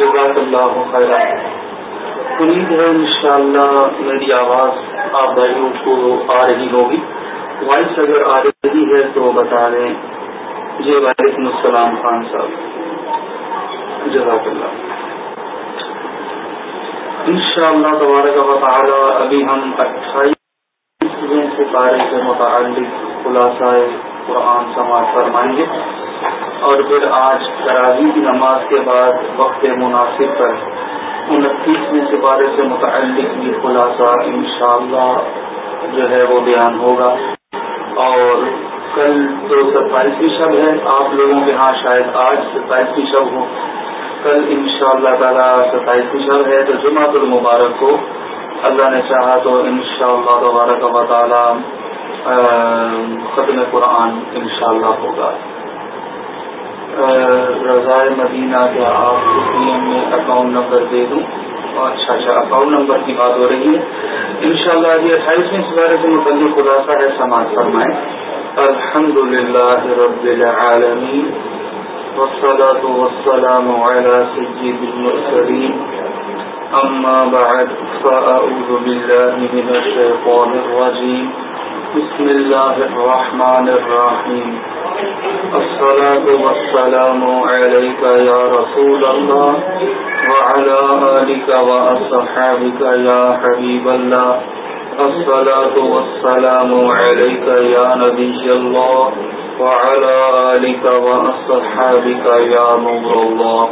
جزاک اللہ خیر امید ہے انشاءاللہ میری آواز آپ بھائیوں کو آ رہی ہوگی. وائس اگر آ رہی ہے تو بتا دیں. جی وعلیکم السلام خان صاحب. جزاک اللہ. ان شاء اللہ تعالی ابھی ہم اٹھائیس ستارے سے متعلق خلاصہ قرآن سماعت فرمائیں گے. اور پھر آج تراوی کی نماز کے بعد وقت مناسب پر انتیسویں سپارے سے متعلق بھی خلاصہ انشاءاللہ جو ہے وہ بیان ہوگا۔ اور کل تو ستائیسویں شب ہے، آپ لوگوں کے ہاں شاید آج ستائیسویں شب ہو۔ کل ان شاء اللہ تعالیٰ ستائیسویں شب ہے، تو جمعۃ المبارک کو اللہ نے چاہا تو ان شاء اللہ تبارک و تعالیٰ ختم قرآن ان شاء اللہ ہوگا۔ رضائے مدینہ کیا آپ میں اکاؤنٹ نمبر دے دوں۔ اچھا اچھا اکاؤنٹ نمبر کی بات ہو رہی ہے۔ ان شاء اللہ اٹھائیسویں سوارے سے متعلق خلاصہ ہے سماج فرمائے الحمد للہ رب العالمین، والصلاة والسلام على سيد المرسلين أما بعد فأعوذ بالله من الشيطان الرجيم بسم الله الرحمن الرحيم. الصلاة والسلام عليك يا رسول الله وعلى آلك وأصحابك يا حبيب الله. الصلاة والسلام عليك يا نبي الله وعلى آلك وأصحابك يا نور الله.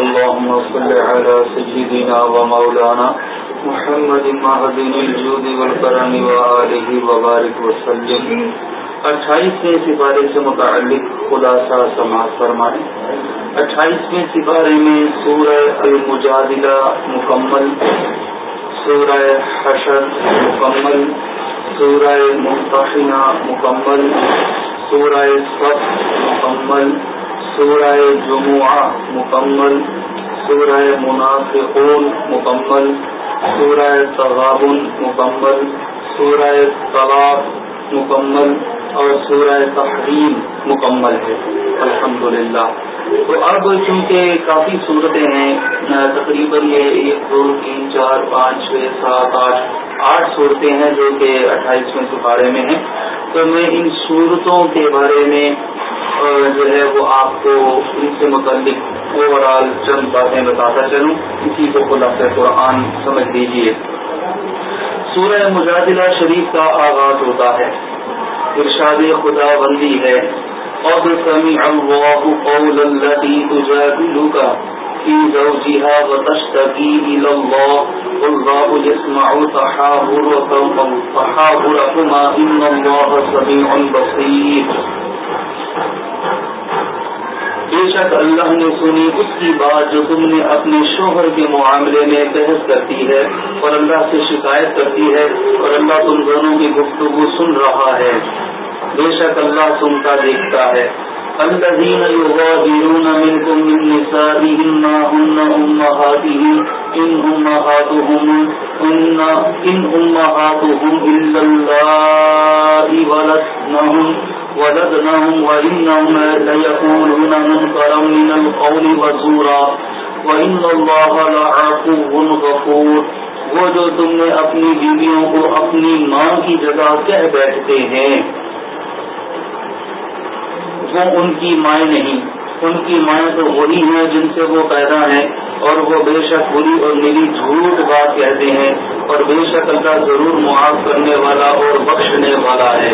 اللهم صل على سيدنا ومولانا محمد مہدین الجود والکرم وآلہ وبارک وسلم۔ اٹھائیسویں سپارے سے متعلق خلاصہ سماعت فرمائیں۔ اٹھائیسویں سپارے میں سورہ المجادلہ مکمل، سورہ حشر مکمل، سورہ ممتحنہ مکمل، سورہ صف مکمل، سورہ جمعہ مکمل، سورہ منافقون مکمل سورہ تغابن مکمل سورہ طلاق مکمل اور سورہ تحریم مکمل ہے۔ الحمدللہ۔ تو اب چونکہ کافی صورتیں ہیں، تقریباً یہ ایک، دو، تین، چار، پانچ، چھ، سات، آٹھ آٹھ صورتیں ہیں جو کہ اٹھائیسویں سپارے میں ہیں۔ تو میں ان صورتوں کے بارے میں جو ہے وہ آپ کو ان سے متعلق اوور آل چند باتیں بتاتا چلوں۔ اسی کو خلاصہ قرآن سمجھ لیجیے سورہ مجادلہ شریف کا آغاز ہوتا ہے۔ ارشاد خدا بندی ہے۔ اب سمع اللہ قول التي تجادلك في زوجها وتشتكي إلى الله والله يسمع تحاوركما إن الله سميع بصير۔ بے شک اللہ نے سنی اس کی بات جو تم نے اپنے شوہر کے معاملے میں بحث کرتی ہے اور اللہ سے شکایت کرتی ہے اور اللہ تم دونوں کی گفتگو سن رہا ہے۔ بے شک اللہ سنتا دیکھتا ہے۔ الذين يظاهرون منكم من نسائهم ما هن أمهاتهم إن أمهاتهم إن, إن أمهاتهم إلا الله ولدنهم۔ ولدنهم وإنهم ليقولون منكرا من القول وزورا وإن الله لعفو غفور وہ جو تم نے اپنی بیویوں کو اپنی ماں کی جگہ کہہ بیٹھتے ہیں وہ ان کی مائیں نہیں ان کی مائیں تو وہی ہیں جن سے وہ پیدا ہیں اور وہ بے شک بری اور میری جھوٹ بات کہتے ہیں اور بے شک اللہ ضرور معاف کرنے والا اور بخشنے والا ہے۔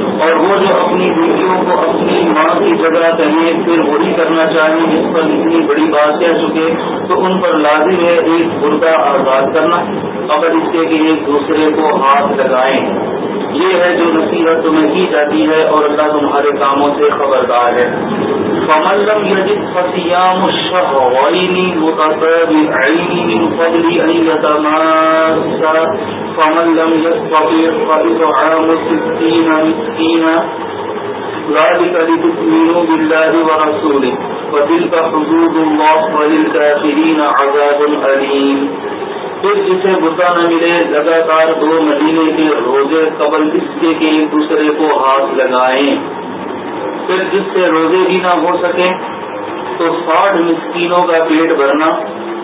اور وہ جو اپنی بیٹیوں کو اپنی ماں کی جگہ کہیں پھر وہی کرنا چاہیں جس پر اتنی بڑی بات کہہ چکے، تو ان پر لازم ہے ایک بردہ آزاد کرنا۔ اگر اس کے کہ ایک دوسرے کو ہاتھ لگائیں۔ یہ ہے جو نصیحت تمہیں کی جاتی ہے اور اللہ تمہارے کاموں سے خبردار ہے۔ فملم یجد فسیام الشهرين متتابعين من قبل ان يتماسا فمن لم يستطع فإطعام ستين مسكينا ذلك لتؤمنوا بالله ورسوله وتلك حدود الله وللكافرين عذاب أليم پھر جسے بتا نہ ملے، لگاتار دو مہینے کے روزے قبل اس کے ایک دوسرے کو ہاتھ لگائیں۔ پھر جس سے روزے بھی نہ ہو سکے تو ساٹھ مسکینوں کا پیٹ بھرنا،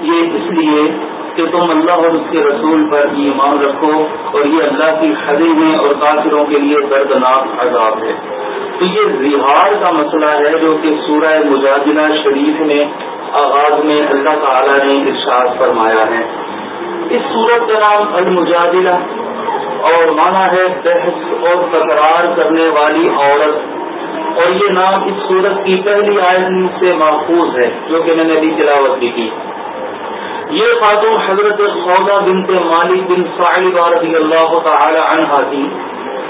یہ اس لیے کہ تم اللہ اور اس کے رسول پر ایمان رکھو اور یہ اللہ کی حدیں ہیں اور کافروں کے لیے دردناک عذاب ہے۔ تو یہ زہار کا مسئلہ ہے جو کہ سورہ مجادلہ شریف میں آغاز میں اللہ تعالی نے ارشاد فرمایا ہے۔ اس سورت کا نام المجادلہ اور مانا ہے بحث اور تکرار کرنے والی عورت۔ اور یہ نام اس سورت کی پہلی آیت سے محفوظ ہے، جو کہ میں نے ابھی تلاوت بھی کی یہ خاتون حضرت سودا بنت مالک بن صاحب رضی اللہ تعالی عنہ تھی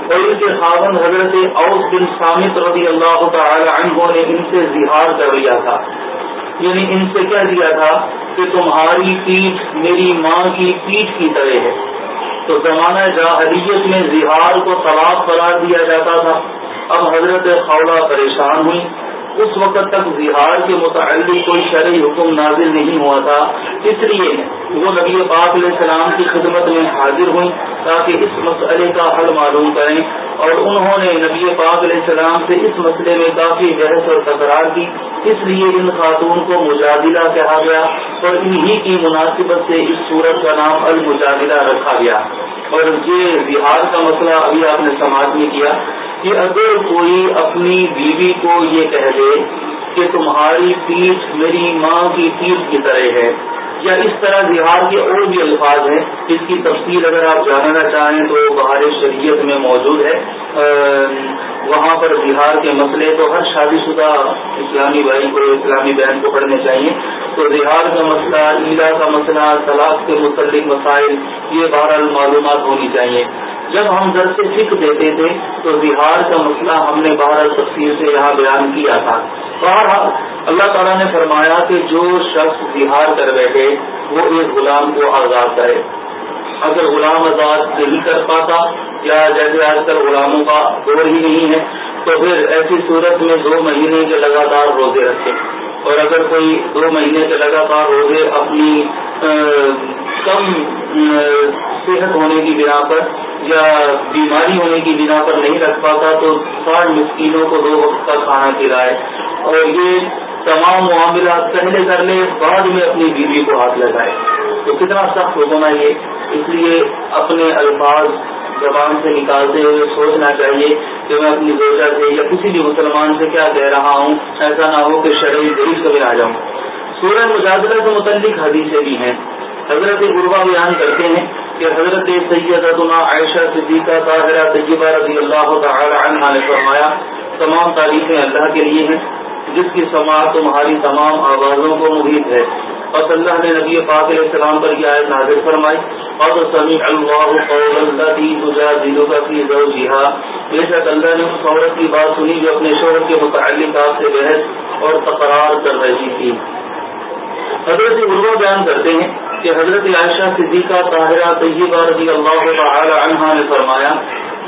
اور ان کے خاون حضرت اوس بن سامت رضی اللہ تعالی عنہ نے ان سے زہار کر لیا تھا۔ یعنی ان سے کہہ دیا تھا کہ تمہاری پیٹھ میری ماں کی پیٹھ کی طرح ہے۔ تو زمانہ جاہلیت میں زہار کو طلاق قرار دیا جاتا تھا۔ اب حضرت خولا پریشان ہوئی۔ اس وقت تک زہار کے متعلق کوئی شرعی حکم نازل نہیں ہوا تھا۔ اس لیے وہ نبی پاک علیہ السلام کی خدمت میں حاضر ہوئی تاکہ اس مسئلے کا حل معلوم کریں۔ اور انہوں نے نبی پاک علیہ السلام سے اس مسئلے میں کافی بحث اور تکرار کی۔ اس لیے ان خاتون کو مجادلہ کہا گیا اور انہی کی مناسبت سے اس صورت کا نام المجادلہ رکھا گیا۔ اور یہ بہار کا مسئلہ ابھی آپ نے سماج میں کیا۔ کہ اگر کوئی اپنی بیوی کو یہ کہہ دے کہ تمہاری پیٹھ میری ماں کی پیٹھ کی طرح ہے، یا اس طرح بہار کے اور بھی الفاظ ہیں جس کی تفصیل اگر آپ جاننا چاہیں تو بہار شریعت میں موجود ہے۔ وہاں پر بہار کے مسئلے تو ہر شادی شدہ اسلامی بھائی کو، اسلامی بہن کو پڑھنے چاہیے۔ تو بہار کا مسئلہ عیدا کا مسئلہ، طلاق کے متعلق مسائل، یہ بہرحال معلومات ہونی چاہیے۔ جب ہم گھر سے فکر دیتے تھے تو بہار کا مسئلہ ہم نے بہرحال تفصیل سے یہاں بیان کیا تھا۔ بہرحال، اللہ تعالیٰ نے فرمایا کہ جو شخص بہار کر بیٹھے، وہ ایک غلام کو آزاد کرے۔ اگر غلام آزاد نہیں کر پاتا، یا جیسے آج کل غلاموں کا دور ہی نہیں ہے، تو پھر ایسی صورت میں دو مہینے کے لگاتار روزے رکھے۔ اور اگر کوئی دو مہینے کے لگاتار روزے اپنی کم صحت ہونے کی بنا پر یا بیماری ہونے کی بنا پر نہیں رکھ پاتا، تو ساٹھ مسکینوں کو دو وقت کا کھانا کھلائے۔ اور یہ تمام معاملات پہلے کر لے، بعد میں اپنی بیوی کو ہاتھ لگائے۔ تو کتنا سخت ہونا یہ؟ اس لیے اپنے الفاظ زبان سے نکالتے ہوئے سوچنا چاہیے کہ میں اپنی روزہ سے یا کسی بھی مسلمان سے کیا کہہ رہا ہوں، ایسا نہ ہو کہ شرعی دریش کبھی آ جاؤں۔ سورہ مجادلہ سے متعلق حدیثیں بھی ہیں۔ حضرت غربا بیان کرتے ہیں کہ حضرت سیدنا عائشہ صدیقہ طاہرہ طیبہ رضی اللہ تعالی عنہ نے فرمایا، تمام تعریفیں اللہ کے لیے ہیں، جس کی سماعت تمہاری تمام آوازوں کو محیط ہے۔ اور اللہ نے نبی پاک علیہ السلام پر یہ آیت نازل فرمائی اور سمیع اللہ قول الذی تجادلک فی زوجها۔ بے شک اللہ نے اس عورت کی بات سنی جو اپنے شوہر کے متعلق آپ سے بحث اور تقرار کر رہی تھی۔ حضرت عروا بیان کرتے ہیں کہ حضرت عائشہ صدیقہ طاہرہ طیبہ رضی اللہ تعالی عنہ نے فرمایا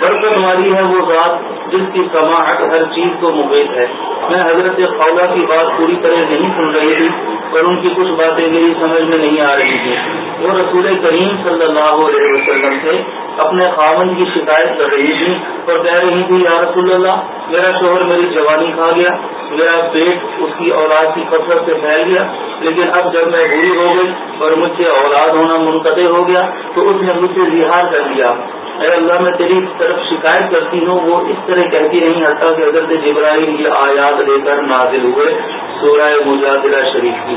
برکت والی ہے وہ ذات جس کی سماعت ہر چیز کو مبید ہے۔ میں حضرت خولا کی بات پوری طرح نہیں سن رہی تھی اور ان کی کچھ باتیں میری سمجھ میں نہیں آ رہی تھی وہ رسول کریم صلی اللہ علیہ وسلم سے اپنے خامن کی شکایت کر رہی تھی اور کہہ رہی تھی یا رسول اللہ، میرا شوہر میری جوانی کھا گیا، میرا پیٹ اس کی اولاد کی کثرت سے پھیل گیا، لیکن اب جب میں بری ہو گئی اور مجھ سے اولاد ہونا منقطع ہو گیا، تو اس نے مجھ سے رہار کر دیا۔ اے اللہ، میں تیری طرف شکایت کرتی ہوں، وہ اس طرح کہتی نہیں، حتیٰ کہ حضرت جبرائیل یہ آیات لے کر نازل ہوئے سورہ مجادلہ شریف کی۔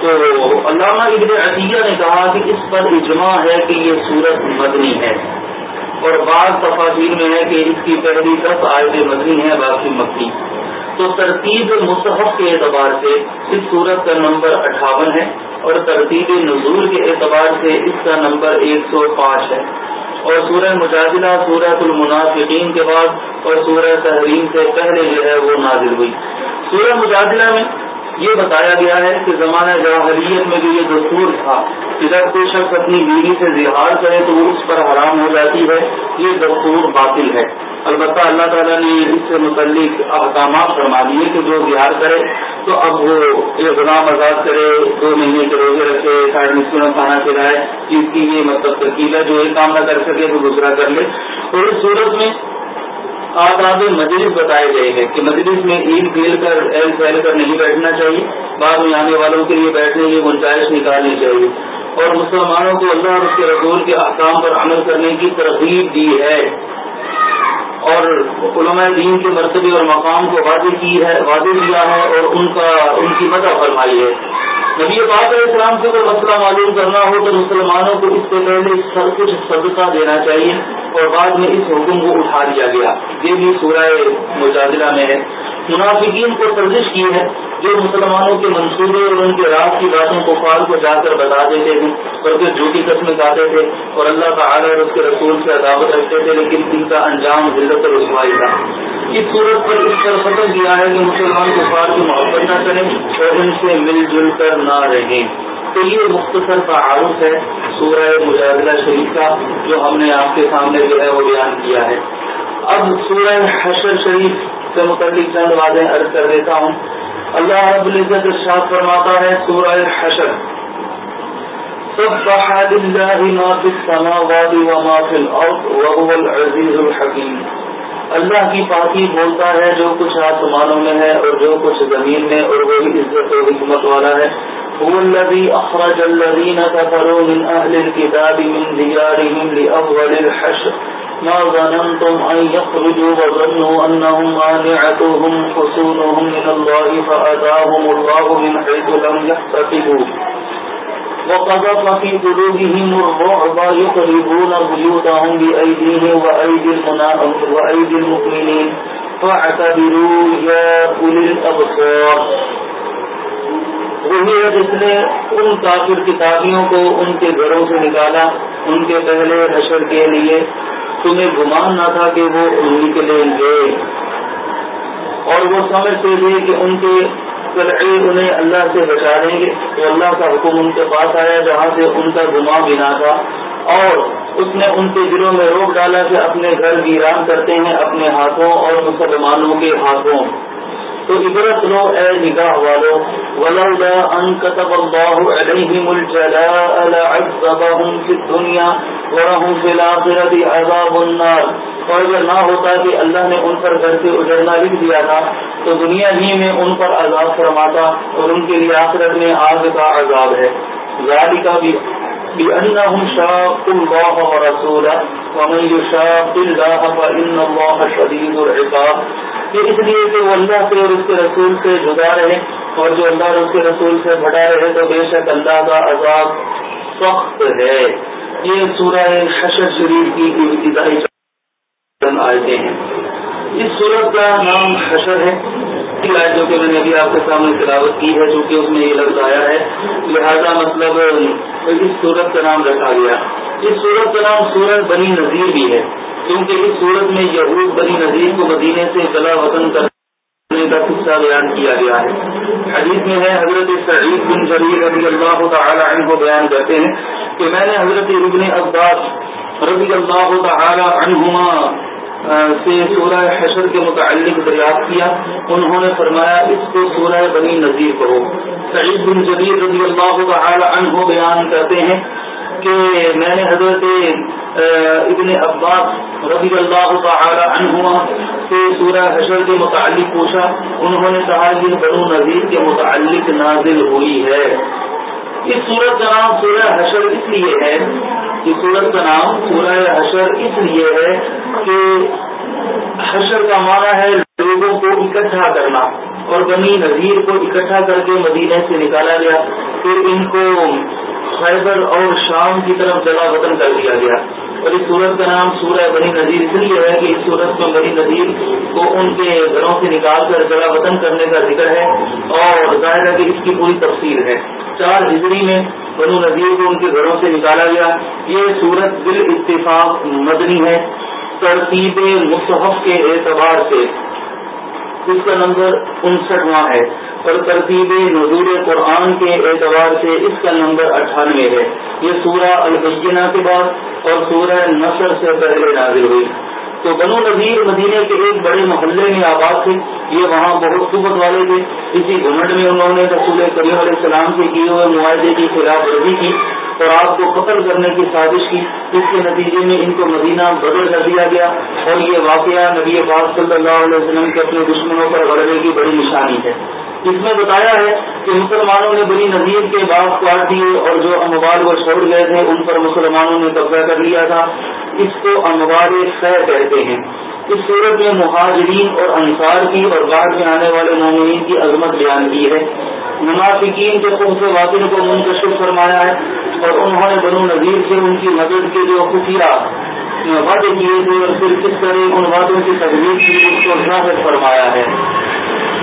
تو علامہ ابن عطیہ نے کہا کہ اس پر اجماع ہے کہ یہ سورت مدنی ہے اور بعض تفاصیر میں ہے کہ اس کی پہلی دس آیت مدنی ہے باقی مکی تو ترتیب مصحف کے اعتبار سے اس صورت کا نمبر اٹھاون ہے اور ترتیب نزول کے اعتبار سے اس کا نمبر ایک سو پانچ ہے۔ اور سورہ مجادلہ سورہ المنافقین کے بعد اور سورہ تحریم سے پہلے جو ہے وہ نازل ہوئی۔ سورہ مجادلہ میں یہ بتایا گیا ہے کہ زمانہ جواہریت میں جو یہ دستور تھا کہ جب کوئی شخص اپنی بیوی سے زہار کرے تو وہ اس پر حرام ہو جاتی ہے، یہ دستور باطل ہے۔ البتہ اللہ تعالیٰ نے اس سے متعلق احکامات فرما دیے کہ جو بہار کرے، تو اب وہ یہ غلام آزاد کرے، دو مہینے کے روزے رکھے ساڑھے مسکروں کھانا کھلائے، اس کی یہ مطلب ترکیب ہے، جو ایک کام نہ کر سکے تو دوسرا کر لے۔ اور اس صورت میں آداب مجلس بتائے گئے ہیں کہ مجلس میں عید کھیل کر ایل پھیل کر نہیں بیٹھنا چاہیے، بعد میں آنے والوں کے لیے بیٹھنے کی گنجائش نکالنی چاہیے۔ اور مسلمانوں کو اللہ اور اس کے رسول کے احکام پر عمل کرنے کی ترغیب دی ہے۔ اور علماء دین کے مرتبے اور مقام کو واضح کی ہے، واضح کیا ہے اور ان کا، ان کی مدد فرمائی ہے۔ نبی پاک علیہ السلام سے کوئی مسئلہ معلوم کرنا ہو تو مسلمانوں کو اس سے پہلے سب کچھ صدقہ دینا چاہیے اور بعد میں اس حکم کو اٹھا دیا گیا۔ یہ بھی سورہ مجادلہ میں ہے۔ منافقین کو سرزش کی ہے۔ جو مسلمانوں کے منصوبے اور ان کے رات کی باتوں کو فال کو جا کر بتا دیتے تھے اور پھر جھوٹی قسمیں کھاتے تھے اور اللہ کا اور اس کے رسول سے عداوت رکھتے تھے لیکن ان کا انجام ذلت اور رسوائی تھا۔ اس صورت پر اس طرح ختم کیا ہے کہ مسلمان کفار کی محبت نہ کریں اور ان سے مل جل کر نہ رہیں۔ تو یہ مختصر تعارف ہے سورہ مجادلہ شریف کا، جو ہم نے آپ کے سامنے جو ہے وہ بیان کیا ہے۔ اب سورہ حشر شریف سے متعلق چند باتیں عرض کر دیتا ہوں۔ اللہ رب العزت ارشاد فرماتا ہے سورہ حشر۔ سبح لله ما في السماوات وما في الارض وهو العزيز الحكيم۔ اللہ کی پاکی بولتا ہے جو کچھ آسمانوں میں ہے اور جو کچھ زمین میں، اور وہی عزت و حکمت والا ہے۔ هو الذي اخرج الذين كفروا من اهل الكتاب من ديارهم لاول الحشر۔ ما ظننتم أن يخرجوا وظنوا أنهم مانعتهم حصونهم من الله فأتاهم الله من حيث لم يحتفبوا وقضف في قلوبهم الرعب يقربون بيوتهم وأيدي المؤمنين. فاعتبروا يا أولي الأبصار. وہی ہے جس نے ان کافر کتابیوں کو ان کے گھروں سے نکالا، ان کے پہلے حشر کے لیے. تمہیں گمان نہ تھا کہ وہ نکلیں گے اور وہ سمجھتے تھے کہ ان کے انہیں اللہ سے بچا دیں گے۔ تو اللہ کا حکم ان کے پاس آیا جہاں سے ان کا گما بنا تھا۔ اور اس نے ان کے دلوں میں روک ڈالا کہ اپنے گھر ویران کرتے ہیں اپنے ہاتھوں اور مسلمانوں کے ہاتھوں۔ تو عبرت لو اے نگاہ والو، ولولا ان كتب الله عليهم الجلاء لعذبهم في الدنيا ورهم في الاخره عذاب النار۔ اور اگر نہ ہوتا کہ اللہ نے ان پر گھر سے اجڑنا لکھ دیا تھا، تو دنیا ہی میں ان پر عذاب فرماتا اور ان کے لیے آخرت میں آگ کا عذاب ہے۔ ذالک بھی بأنهم شاقوا الله ورسوله، ومن يشاق الله فإن الله شديد العقاب۔ یہ اس لیے کہ وہ اللہ سے اور اس کے رسول سے جدا رہے اور جو اللہ اور اس کے رسول سے بڑا رہے تو بے شک اللہ کا عذاب سخت ہے۔ یہ سورہ حشر شریف کی ابتدائی آئے ہیں۔ اس صورت کا نام حشر ہے۔ آیت جو کہ میں نے ابھی آپ کے سامنے تلاوت کی ہے، چونکہ اس میں یہ لفظ آیا ہے۔ لہذا مطلب اس صورت کا نام رکھا گیا۔ اس صورت کا نام سورج بنی نذیر بھی ہے، کیونکہ اس صورت میں یہود بنی نذیر کو مدینے سے گلا وطن کرنے کا قصہ بیان کیا گیا ہے۔ حدیث میں ہے، حضرت سعید بن جریر رضی اللہ تعالی عنہ کو بیان کرتے ہیں کہ میں نے حضرت ابن عباس رضی اللہ تعالی عنہما سے سورہ حشر کے متعلق دریافت کیا۔ انہوں نے فرمایا، اس کو سورہ بنی نذیر کہو۔ سعید بن جبیر رضی اللہ تعالی عنہ بیان کرتے ہیں کہ میں نے حضرت ابن عباس رضی اللہ تعالی عنہ سے سورہ حشر کے متعلق پوچھا۔ انہوں نے کہا، یہ بنو نذیر کے متعلق نازل ہوئی ہے۔ اس سورت کا نام سورہ حشر اس لیے ہے کہ سورت کا نام سورہ حشر اس لیے ہے کہ حشر کا معنی ہے لوگوں کو اکٹھا کرنا اور بنی نذیر کو اکٹھا کر کے مدینے سے نکالا گیا، پھر ان کو خیبر اور شام کی طرف جلا وطن کر دیا گیا۔ اور اس سورت کا نام سورہ بنی نذیر اس لیے ہے کہ اس سورت میں بنی نذیر کو ان کے گھروں سے نکال کر جگہ وطن کرنے کا ذکر ہے اور ظاہر ہے کہ اس کی پوری تفصیل ہے۔ چار ہجری میں بنو نذیر کو ان کے گھروں سے نکالا گیا۔ یہ سورت بال اتفاق مدنی ہے، ترتیب مصحف کے اعتبار سے۔ اس کا نمبر انسٹھواں ہے اور ترتیب نظور قرآن کے اعتبار سے اس کا نمبر اٹھانوے ہے۔ یہ سورہ البینہ کے بعد اور سورہ نصر سے پہلے نازل ہوئی۔ تو بنو نذیر مدینے کے ایک بڑے محلے میں آباد تھے۔ یہ وہاں بہت قوت والے تھے۔ اسی گھمنڈ میں انہوں نے رسول کریم علیہ السلام سے کیے ہوئے معاہدے کی خلاف ورزی کی اور آپ کو قتل کرنے کی سازش کی۔ اس کے نتیجے میں ان کو مدینہ بدل کر دیا گیا اور یہ واقعہ نبی پاک صلی اللہ علیہ وسلم کے اپنے دشمنوں پر غلبے کی بڑی نشانی ہے۔ اس میں بتایا ہے کہ مسلمانوں نے بڑی نظیر کے باغ کاٹ دیے اور جو اموال وہ چھوڑ گئے تھے، ان پر مسلمانوں نے قبضہ کر لیا تھا۔ اس کو اموال خیر کہتے ہیں۔ اس صورت میں مہاجرین اور انصار کی اور بعد میں آنے والے مومنین کی عظمت بیان کی ہے۔ منافقین کے خود واقع کو منتشر فرمایا ہے اور انہوں نے بنو نذیر سے ان کی مدد کے جو خفیہ وعدے کیے تھے اور پھر کس طرح ان وعدوں کی تجویز کی اس کو ظاہر فرمایا ہے۔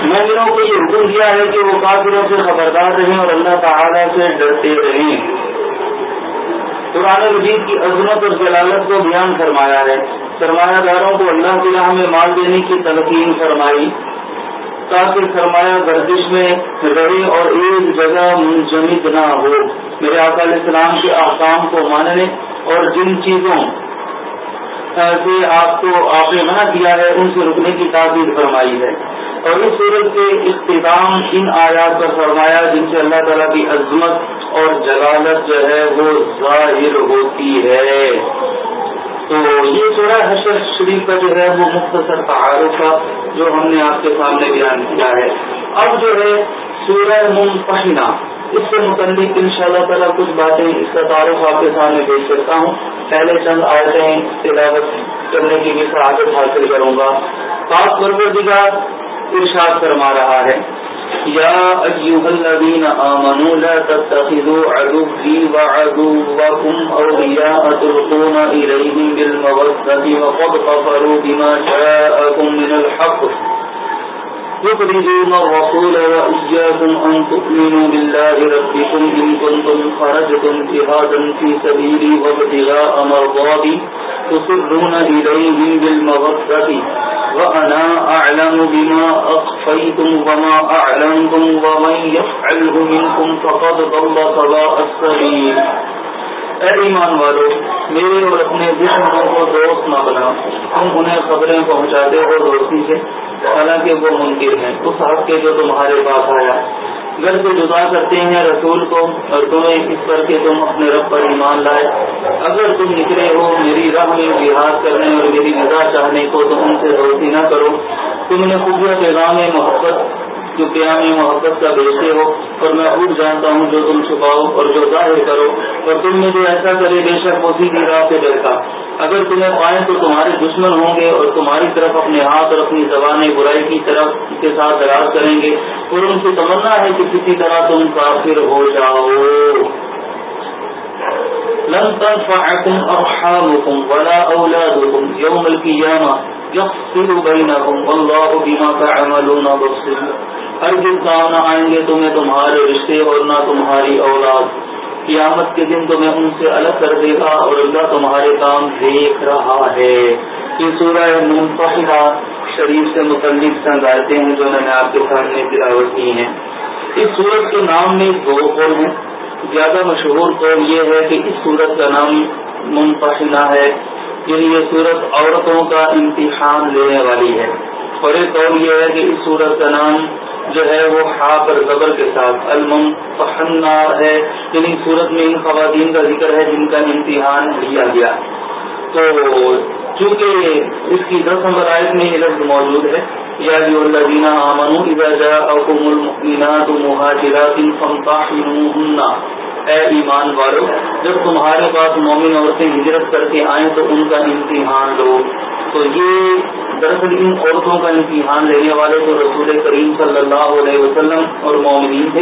مومنوں کو یہ حکم دیا ہے کہ وہ کافروں سے خبردار رہیں اور اللہ تعالیٰ سے ڈرتے رہیں۔ قرآن مجید کی عظمت اور جلالت کو بیان فرمایا ہے۔ سرمایہ داروں کو اللہ کی راہ میں مال دینے کی تلقین فرمائی۔ تاکہ سرمایہ گردش میں رہے اور ایک جگہ منجمد نہ ہو۔ میرے آقا علیہ السلام کے احکام کو ماننے اور جن چیزوں سے آپ کو آپ نے منع کیا ہے، ان سے رکنے کی تعبیر فرمائی ہے۔ اور اس صورت کے اختتام ان آیات پر فرمایا جن سے اللہ تعالیٰ کی عظمت اور جلالت جو ہے وہ ظاہر ہوتی ہے۔ تو یہ سورہ حشر شریف کا جو ہے وہ مختصر تعارف کا جو ہم نے آپ کے سامنے بیان کیا ہے۔ اب جو ہے سورہ ممپہینہ اس سے متعلق ان شاء اللہ تعالیٰ کچھ باتیں اس کا تعارف آپ کے سامنے پیش کرتا ہوں۔ پہلے چند آیتیں تلاوت کرنے کی بھی سعادت حاصل کروں گا۔ پاک پروردگار ارشاد فرما رہا ہے، یا ایوہ الذین آمنوا لا تتخذوا عدوی وعدوکم اولیاء تلقون الیہم بالمودت وقد کفروا بما جاءکم من الحق يخرجون الرسول وإياكم أن تؤمنوا بالله ربكم إن كنتم خرجتم جهادا في سبيلي وابتغاء مرضاتي تصرون إليهم بالمغفرة وأنا أعلم بما أخفيتم وما أعلمتم ومن يفعله منكم فقد ضل سواء السبيل اے ایمان والو، میرے اور اپنے دشمنوں کو دوست نہ بنا تم انہیں خبریں پہنچاتے ہو دوستی سے۔ حالانکہ وہ منکر ہیں۔ اس حق کے جو تمہارے پاس آیا۔ گھر سے جدا کرتے ہیں رسول کو اور تمہیں اس پر کے تم اپنے رب پر ایمان لائے۔ اگر تم نکلے ہو میری راہ میں لحاظ کرنے اور میری نگاہ چاہنے کو تو ان سے دوستی نہ کرو۔ تم نے خوبیاں پیغام محبت جو قیام محبت کا بیچتے ہو اور میں خوب جانتا ہوں جو تم چھپاؤ اور جو ظاہر کرو اور تم نے جو ایسا کرے بے شک وہ سیدھی راہ سے ڈرتا اگر تمہیں پائیں تو تمہارے دشمن ہوں گے اور تمہاری طرف اپنے ہاتھ اور اپنی زبانیں برائی کی طرف کے ساتھ دراز کریں گے اور ان سے تمنا ہے کہ کسی طرح تم کافر ہو جاؤ۔ لن تنفعكم أرحامكم ولا أولادكم يوم القيامة يغفر بينكم والله بما تعملون بصير. ہر دن کام نہ آئیں گے تمہیں تمہارے رشتے اور نہ تمہاری اولاد. قیامت کے دن تمہیں ان سے الگ کر دے گا اور اللہ تمہارے کام دیکھ رہا ہے. یہ سورہ منفحہ شریف سے متعلق چند ہیں جو میں نے آپ کے سامنے تلاوت کی ہیں. اس سورت کے نام میں دو قول ہیں. زیادہ مشہور قول یہ ہے کہ اس سورت کا نام منفحنہ ہے. یعنی یہ سورت عورتوں کا امتحان لینے والی ہے۔ اور ایک قول یہ ہے کہ اس سورت کا نام جو ہے وہ ہا پر زبر کے ساتھ المم فہنا ہے۔ یعنی صورت میں ان خواتین کا ذکر ہے جن کا امتحان لیا گیا۔ تو چونکہ اس کی دس نمبر آیت میں یہ لفظ موجود ہے، یا جو اللہ امن اذا جاءكم المؤمنات مهاجرات فامتحنوهن اے ایمان والو، جب تمہارے پاس مومن عورتیں ہجرت کر کے آئیں تو ان کا امتحان لو۔ تو یہ دراصل ان عورتوں کا امتحان لینے والے تو رسول کریم صلی اللہ علیہ وسلم اور مومنین تھے۔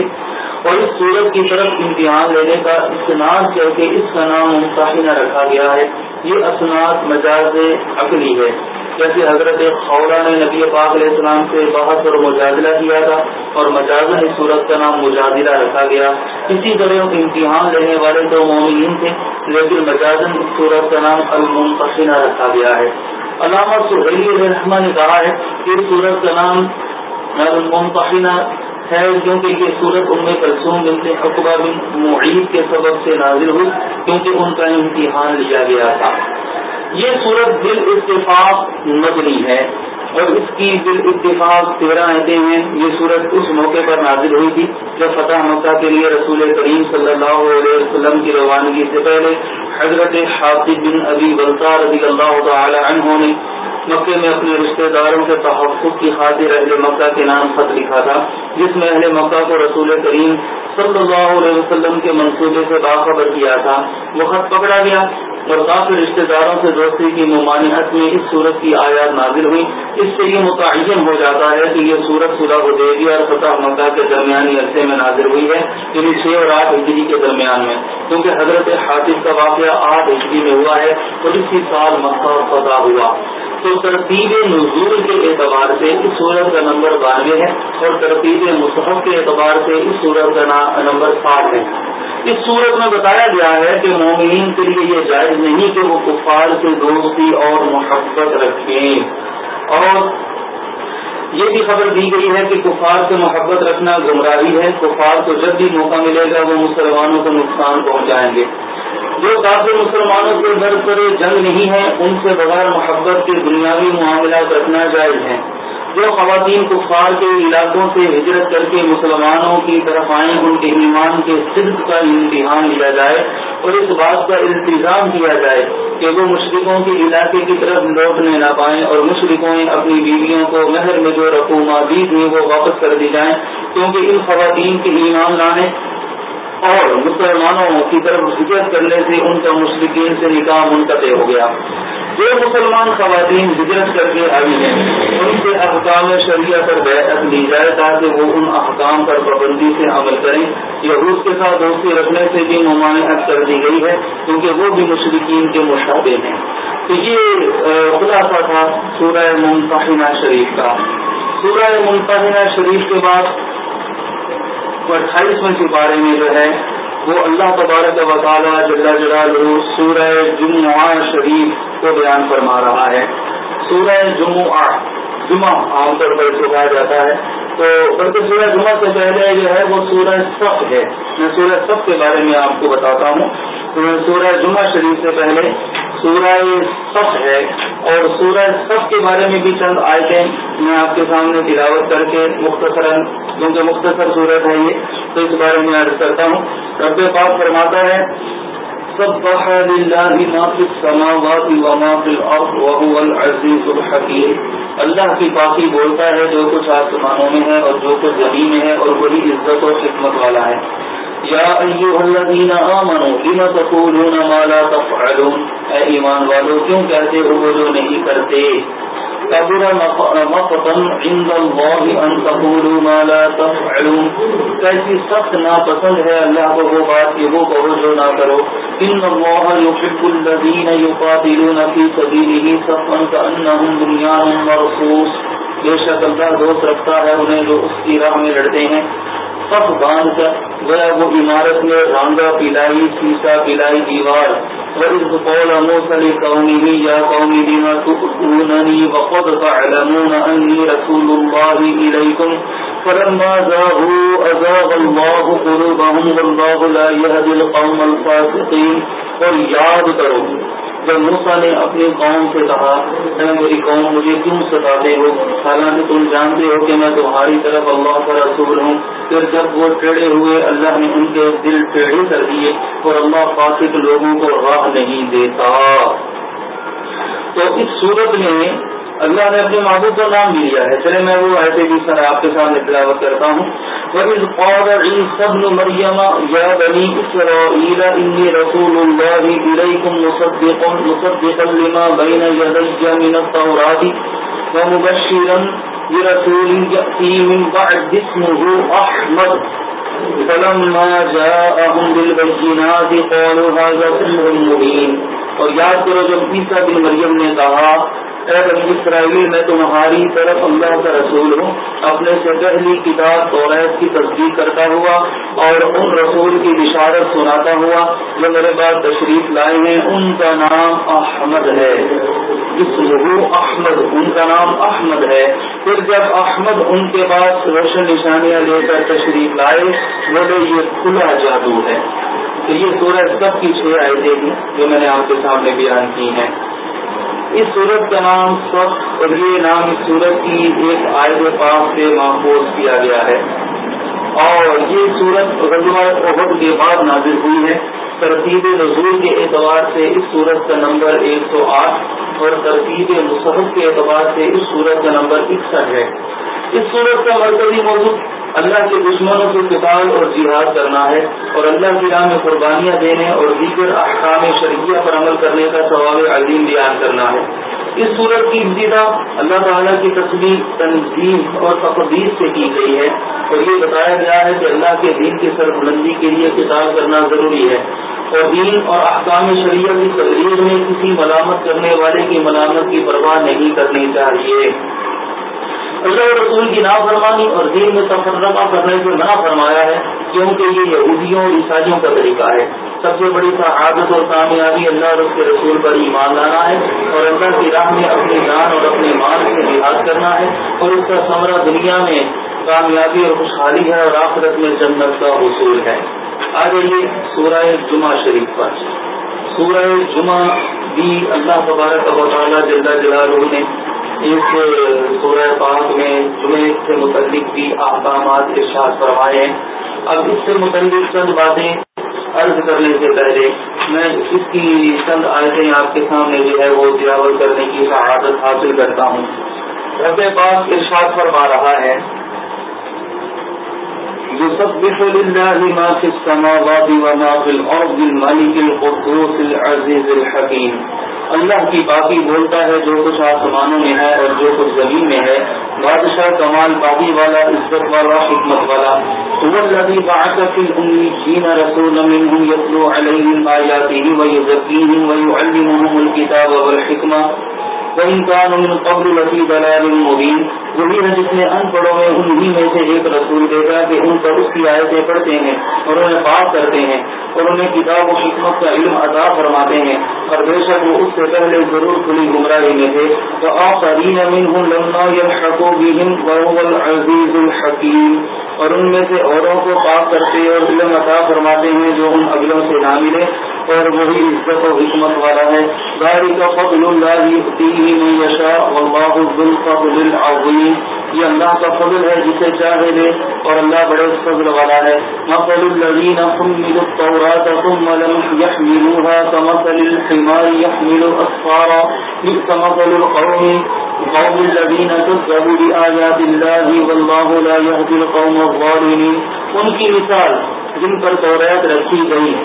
اور اس صورت کی طرف امتحان لینے کا استعمال کر کے اس کا نام ممتحنہ رکھا گیا ہے۔ یہ اسناد مجاز عقلی ہے۔ جیسے حضرت خورا نے نبی پاک علیہ السلام سے بحث اور مجادلہ کیا تھا اور مجازن اس صورت کا نام مجادلہ رکھا گیا۔ اسی طرح امتحان لینے والے دو مومنین تھے، لیکن مجازن اس صورت کا نام المنتقینہ رکھا گیا ہے۔ علامہ سہیلی رحمہ نے کہا ہے کہ اس صورت کا نام المنتقینہ ہے، کیونکہ یہ صورت ان میں کلسوم بنتے حقبہ بن معید کے سبب سے نازل ہوئی، کیونکہ ان کا امتحان لیا گیا تھا۔ یہ صورت دل اتفاق مدنی ہے۔ اور اس کی دل اتفاق تیرہ آئے ہیں۔ یہ صورت اس موقع پر نازل ہوئی تھی جب فتح مکہ کے لیے رسول کریم صلی اللہ علیہ وسلم کی روانگی سے پہلے حضرت حافظ بن ابی رضی اللہ تعالی عنہ نے مکے میں اپنے رشتہ داروں کے تحفظ کی خاطر اہل مکہ کے نام خط لکھا تھا، جس میں اہل مکہ کو رسول کریم صلی اللہ علیہ وسلم کے منصوبے سے باخبر کیا تھا۔ وہ خط پکڑا گیا اور کافی رشتہ داروں سے دوستی کی ممانعت میں اس صورت کی آیات نازل ہوئی۔ اس سے یہ متعین ہو جاتا ہے کہ یہ صورت صلح حدیبیہ اور فتح مکہ کے درمیانی عرصے میں نازل ہوئی ہے یعنی چھ اور آٹھ ہجری کے درمیان میں۔ کیونکہ حضرت حافظ کا واقعہ آٹھ ہجری میں ہوا ہے اور اسی سال مکہ فتح ہوا۔ تو ترتیب نزول کے اعتبار سے اس صورت کا نمبر بانوے ہے اور ترتیب مصحف کے اعتبار سے اس صورت کا نمبر ساٹھ ہے۔ اس صورت میں بتایا گیا ہے کہ مومنین کے لیے یہ جائز نہیں کہ وہ کفار سے دوستی اور محبت رکھیں۔ اور یہ بھی خبر دی گئی ہے کہ کفار سے محبت رکھنا گمراہی ہے، کفار کو جب بھی موقع ملے گا وہ مسلمانوں کو نقصان پہنچائیں گے۔ جو کافی مسلمانوں کے در پر جنگ نہیں ہے، ان سے بغیر محبت کے بنیادی معاملات رکھنا جائز ہیں۔ جو خواتین کفار کے علاقوں سے ہجرت کر کے مسلمانوں کی طرف آئیں، ان کے ایمان کے صدق کا امتحان لیا جائے اور اس بات کا التظام کیا جائے کہ وہ مشرقوں کے علاقے کی طرف لوٹنے نہ پائیں اور مشرقوں اپنی بیویوں کو مہر میں جو رقومات ہیں وہ واپس کر دی جائیں، کیونکہ ان خواتین کے ایمان لانے اور مسلمانوں کی طرف ہجرت کرنے سے ان کا مشرقین سے نکاح منقطع ہو گیا۔ جو مسلمان خواتین ہجرت کر کے آئی ہیں، ان سے احکام شریعہ پر بیعت لی جائے تاکہ وہ ان احکام پر پابندی سے عمل کریں۔ یہود کے ساتھ دوستی رکھنے سے بھی ممانعت کر دی گئی ہے، کیونکہ وہ بھی مشرقین کے مشابے ہیں۔ تو یہ خلاصہ تھا سورہ ممتحنہ شریف کا۔ سورہ ممتحنہ شریف کے بعد اٹھائیسویں سپارے میں جو ہے، وہ اللہ تبارک وطالعہ جل جلال سورہ جمعہ شریف کو بیان فرما رہا ہے۔ سورہ جمعہ جمعہ عام طور پر سکھایا جاتا ہے۔ تو بلکہ سورہ جمعہ سے پہلے جو ہے، وہ سورہ سخ ہے۔ میں سورہ سخ کے بارے میں آپ کو بتاتا ہوں۔ سورہ جمعہ شریف سے پہلے سورہ سخ ہے اور سورہ سخ کے بارے میں بھی چند آئٹیں میں آپ کے سامنے تلاوت کر کے مختصر کیونکہ مختصر صورت ہے یہ، تو اس بارے میں عرض کرتا ہوں۔ رب پاک فرماتا ہے، سبح لله ما في السماوات وما في الارض وهو اللہ کی پاکی بولتا ہے جو کچھ آسمانوں میں ہے اور جو کچھ زمین میں ہے اور بڑی عزت اور خدمت والا ہے۔ یا ایوہ الذین آمنوا لما تقولون ما لا تفعلون؟ اے ایمان والو، کیوں کہتے ہو وہ جو نہیں کرتے؟ قبر مقتن عند اللہ ان تقولوا ما لا تفعلون۔ کیسی سخت ناپسند ہے اللہ کو وہ بات کہ وہ کہو جو نہ کرو۔ ان اللہ يحب الذين يقاتلون في سبيله صفا كانهم بنيان مرصوص۔ بے شک اللہ دوست رکھتا ہے انہیں جو اس کی راہ میں لڑتے ہیں۔ سب باندھ کر گیا وہ عمارت میں رانگا پلائی، سیسا پلائی دیوار۔ قول موسى لقومه يا قوم، لما تؤذونني وقد تعلمون أني رسول الله إليكم فلما زاغوا، أزاغ الله قلوبهم، والله لا يهدي القوم الفاسقين۔ اور یاد کرو جب موسا نے اپنی قوم سے کہا، اے میری قوم، مجھے کیوں ستاتے ہو، حالانکہ تم جانتے ہو کہ میں تمہاری طرف اللہ کا رسول ہوں. پھر جب وہ ٹیڑھے ہوئے، اللہ نے ان کے دل ٹیڑھے کر دیے اور اللہ فاسق لوگوں کو راہ نہیں دیتا۔ تو اس صورت میں اللہ نے اپنے محبوب کا نام بھی لیا ہے۔ چلے، میں وہ ایسے بھی سر آپ کے سامنے تلاوت کرتا ہوں۔ وَإِذْ قَالَ عِيسَى ابْنُ مَرْيَمَ، يَا بَنِي إِسْرَائِيلَ، إِنِّي رَسُولُ اللَّهِ إِلَيْكُمْ مُصَدِّقًا مُصَدِّقًا لِمَا بَيْنَ يَدَيَّ مِنَ التَّوْرَاةِ وَمُبَشِّرًا بِرَسُولٍ يَأْتِي مِن بَعْدِ اسْمُهُ أَحْمَدُ. فَلَمَّا جَاءَهُم بِالْبَيِّنَاتِ قَالُوا هَذَا سِحْرٌ مُبِينٌ۔ اور یاد کرو جب عیسیٰ بن مریم نے کہا اے بنی اسرائیل میں تمہاری طرف اللہ کا رسول ہوں۔ اپنے سے پہلی کتاب توریت کی تصدیق کرتا ہوا اور ان رسول کی بشارت سناتا ہوا۔ جو میرے بعد تشریف لائے ہیں، ان کا نام احمد ہے۔ جس احمد، ان کا نام احمد ہے۔ پھر جب احمد ان کے پاس روشن نشانیاں لے کر تشریف لائے بولے یہ کھلا جادو ہے۔ تو یہ سورج سب کی چھ آئے تھے جو میں نے آپ کے سامنے بیان کی ہیں۔ اس صورت کا نام سخت اور یہ نام اس صورت کی ایک آئے پاک سے محفوظ کیا گیا ہے۔ اور یہ صورت غزوہ عہد کے بعد نازل ہوئی ہے۔ ترتیب نزول کے اعتبار سے اس صورت کا نمبر ایک سو آٹھ اور ترتیب مصحف کے اعتبار سے اس صورت کا نمبر اکسٹھ ہے۔ اس صورت کا مرکزی موضوع اللہ کے دشمنوں سے قتال اور جہاد کرنا ہے اور اللہ کی راہ میں قربانیاں دینے اور دیگر احکام شریعہ پر عمل کرنے کا ثواب عظیم بیان کرنا ہے۔ اس صورت کی ابتدا اللہ تعالیٰ کی تصویر تنظیم اور تقدیر سے کی گئی ہے۔ اور یہ بتایا گیا ہے کہ اللہ کے دین کی سربلندی کے لیے کتاب کرنا ضروری ہے۔ اور دین اور احکام شریعت کی تقریر میں کسی ملامت کرنے والے کی ملامت کی پرواہ نہیں کرنی چاہیے۔ اللہ رسول کی نافرمانی اور دین میں تفرقہ کرنے سے منع فرمایا ہے کیونکہ یہ یہودیوں اور عیسائیوں کا طریقہ ہے۔ سب سے بڑی سعادت اور کامیابی اللہ اور اس کے رسول پر ایمان لانا ہے اور اللہ کی راہ میں اپنی جان اور اپنے مال سے لحاظ کرنا ہے اور اس کا ثمرہ دنیا میں کامیابی اور خوشحالی ہے اور آخرت میں جنت کا حصول ہے۔ آ جائیے سورہ جمعہ شریف پر۔ سورہ جمعہ بھی اللہ تبارک و تعالیٰ جلد جلال نے اس سورہ پاک میں جمعے سے متعلق بھی احکامات ارشاد کروائے ہیں۔ اب اس سے متعلق چند باتیں عرض کرنے سے پہلے میں اس کی چند آیتیں آپ کے سامنے جو ہے وہ تلاوت کرنے کی شہادت حاصل کرتا ہوں۔ رب پاک ارشاد فرما رہا ہے يسبح لله ما في السماوات وما في الأرض الملك القدوس العزيز الحكيم۔ اللہ کی باقی بولتا ہے جو کچھ آسمانوں میں ہے اور جو کچھ زمین میں ہے۔ بادشاہ کمال باقی والا، عزت والا، حکمت والا۔ الذي بعث في الأميين رسولا منهم يتلو عليهم آياته ويزكيهم ويعلمهم الكتاب والحكمة قبل لفی دلال مبین۔ وہی ہے جس نے ان پڑھوں میں انہی میں سے ایک رسول دیکھا کہ ان پر اس کی آیتیں پڑھتے ہیں اور انہیں پاک کرتے ہیں اور انہیں کتاب و حکمت کا علم عطا فرماتے ہیں۔ اور بے شک وہ اس سے پہلے ضرور کھلی گمراہی میں تھے۔ تو آخرین منہم لما یلحقو بہم وهو العزیز الحکیم۔ اور ان میں سے اوروں کو پاک کرتے اور علم عطا فرماتے ہیں جو ان اگلوں سے نہ ملے۔ اور وہی عزت و حکمت والا ہے۔ گاڑی کا فضل اللہ من يشاء والله ذو الفضل العظيم یہ اللہ کا فضل ہے جسے چاہے دے اور اللہ بڑے فضل والا ہے۔ مثل الذين حملوا التوراة ثم لم يحملوها كمثل الحمار يحمل أسفارا۔ بئس مثل القوم قوم الذين كذبوا بآيات الله والله لا يهدي القوم الظالمين۔ ان کی مثال جن پر توریت رکھی گئی۔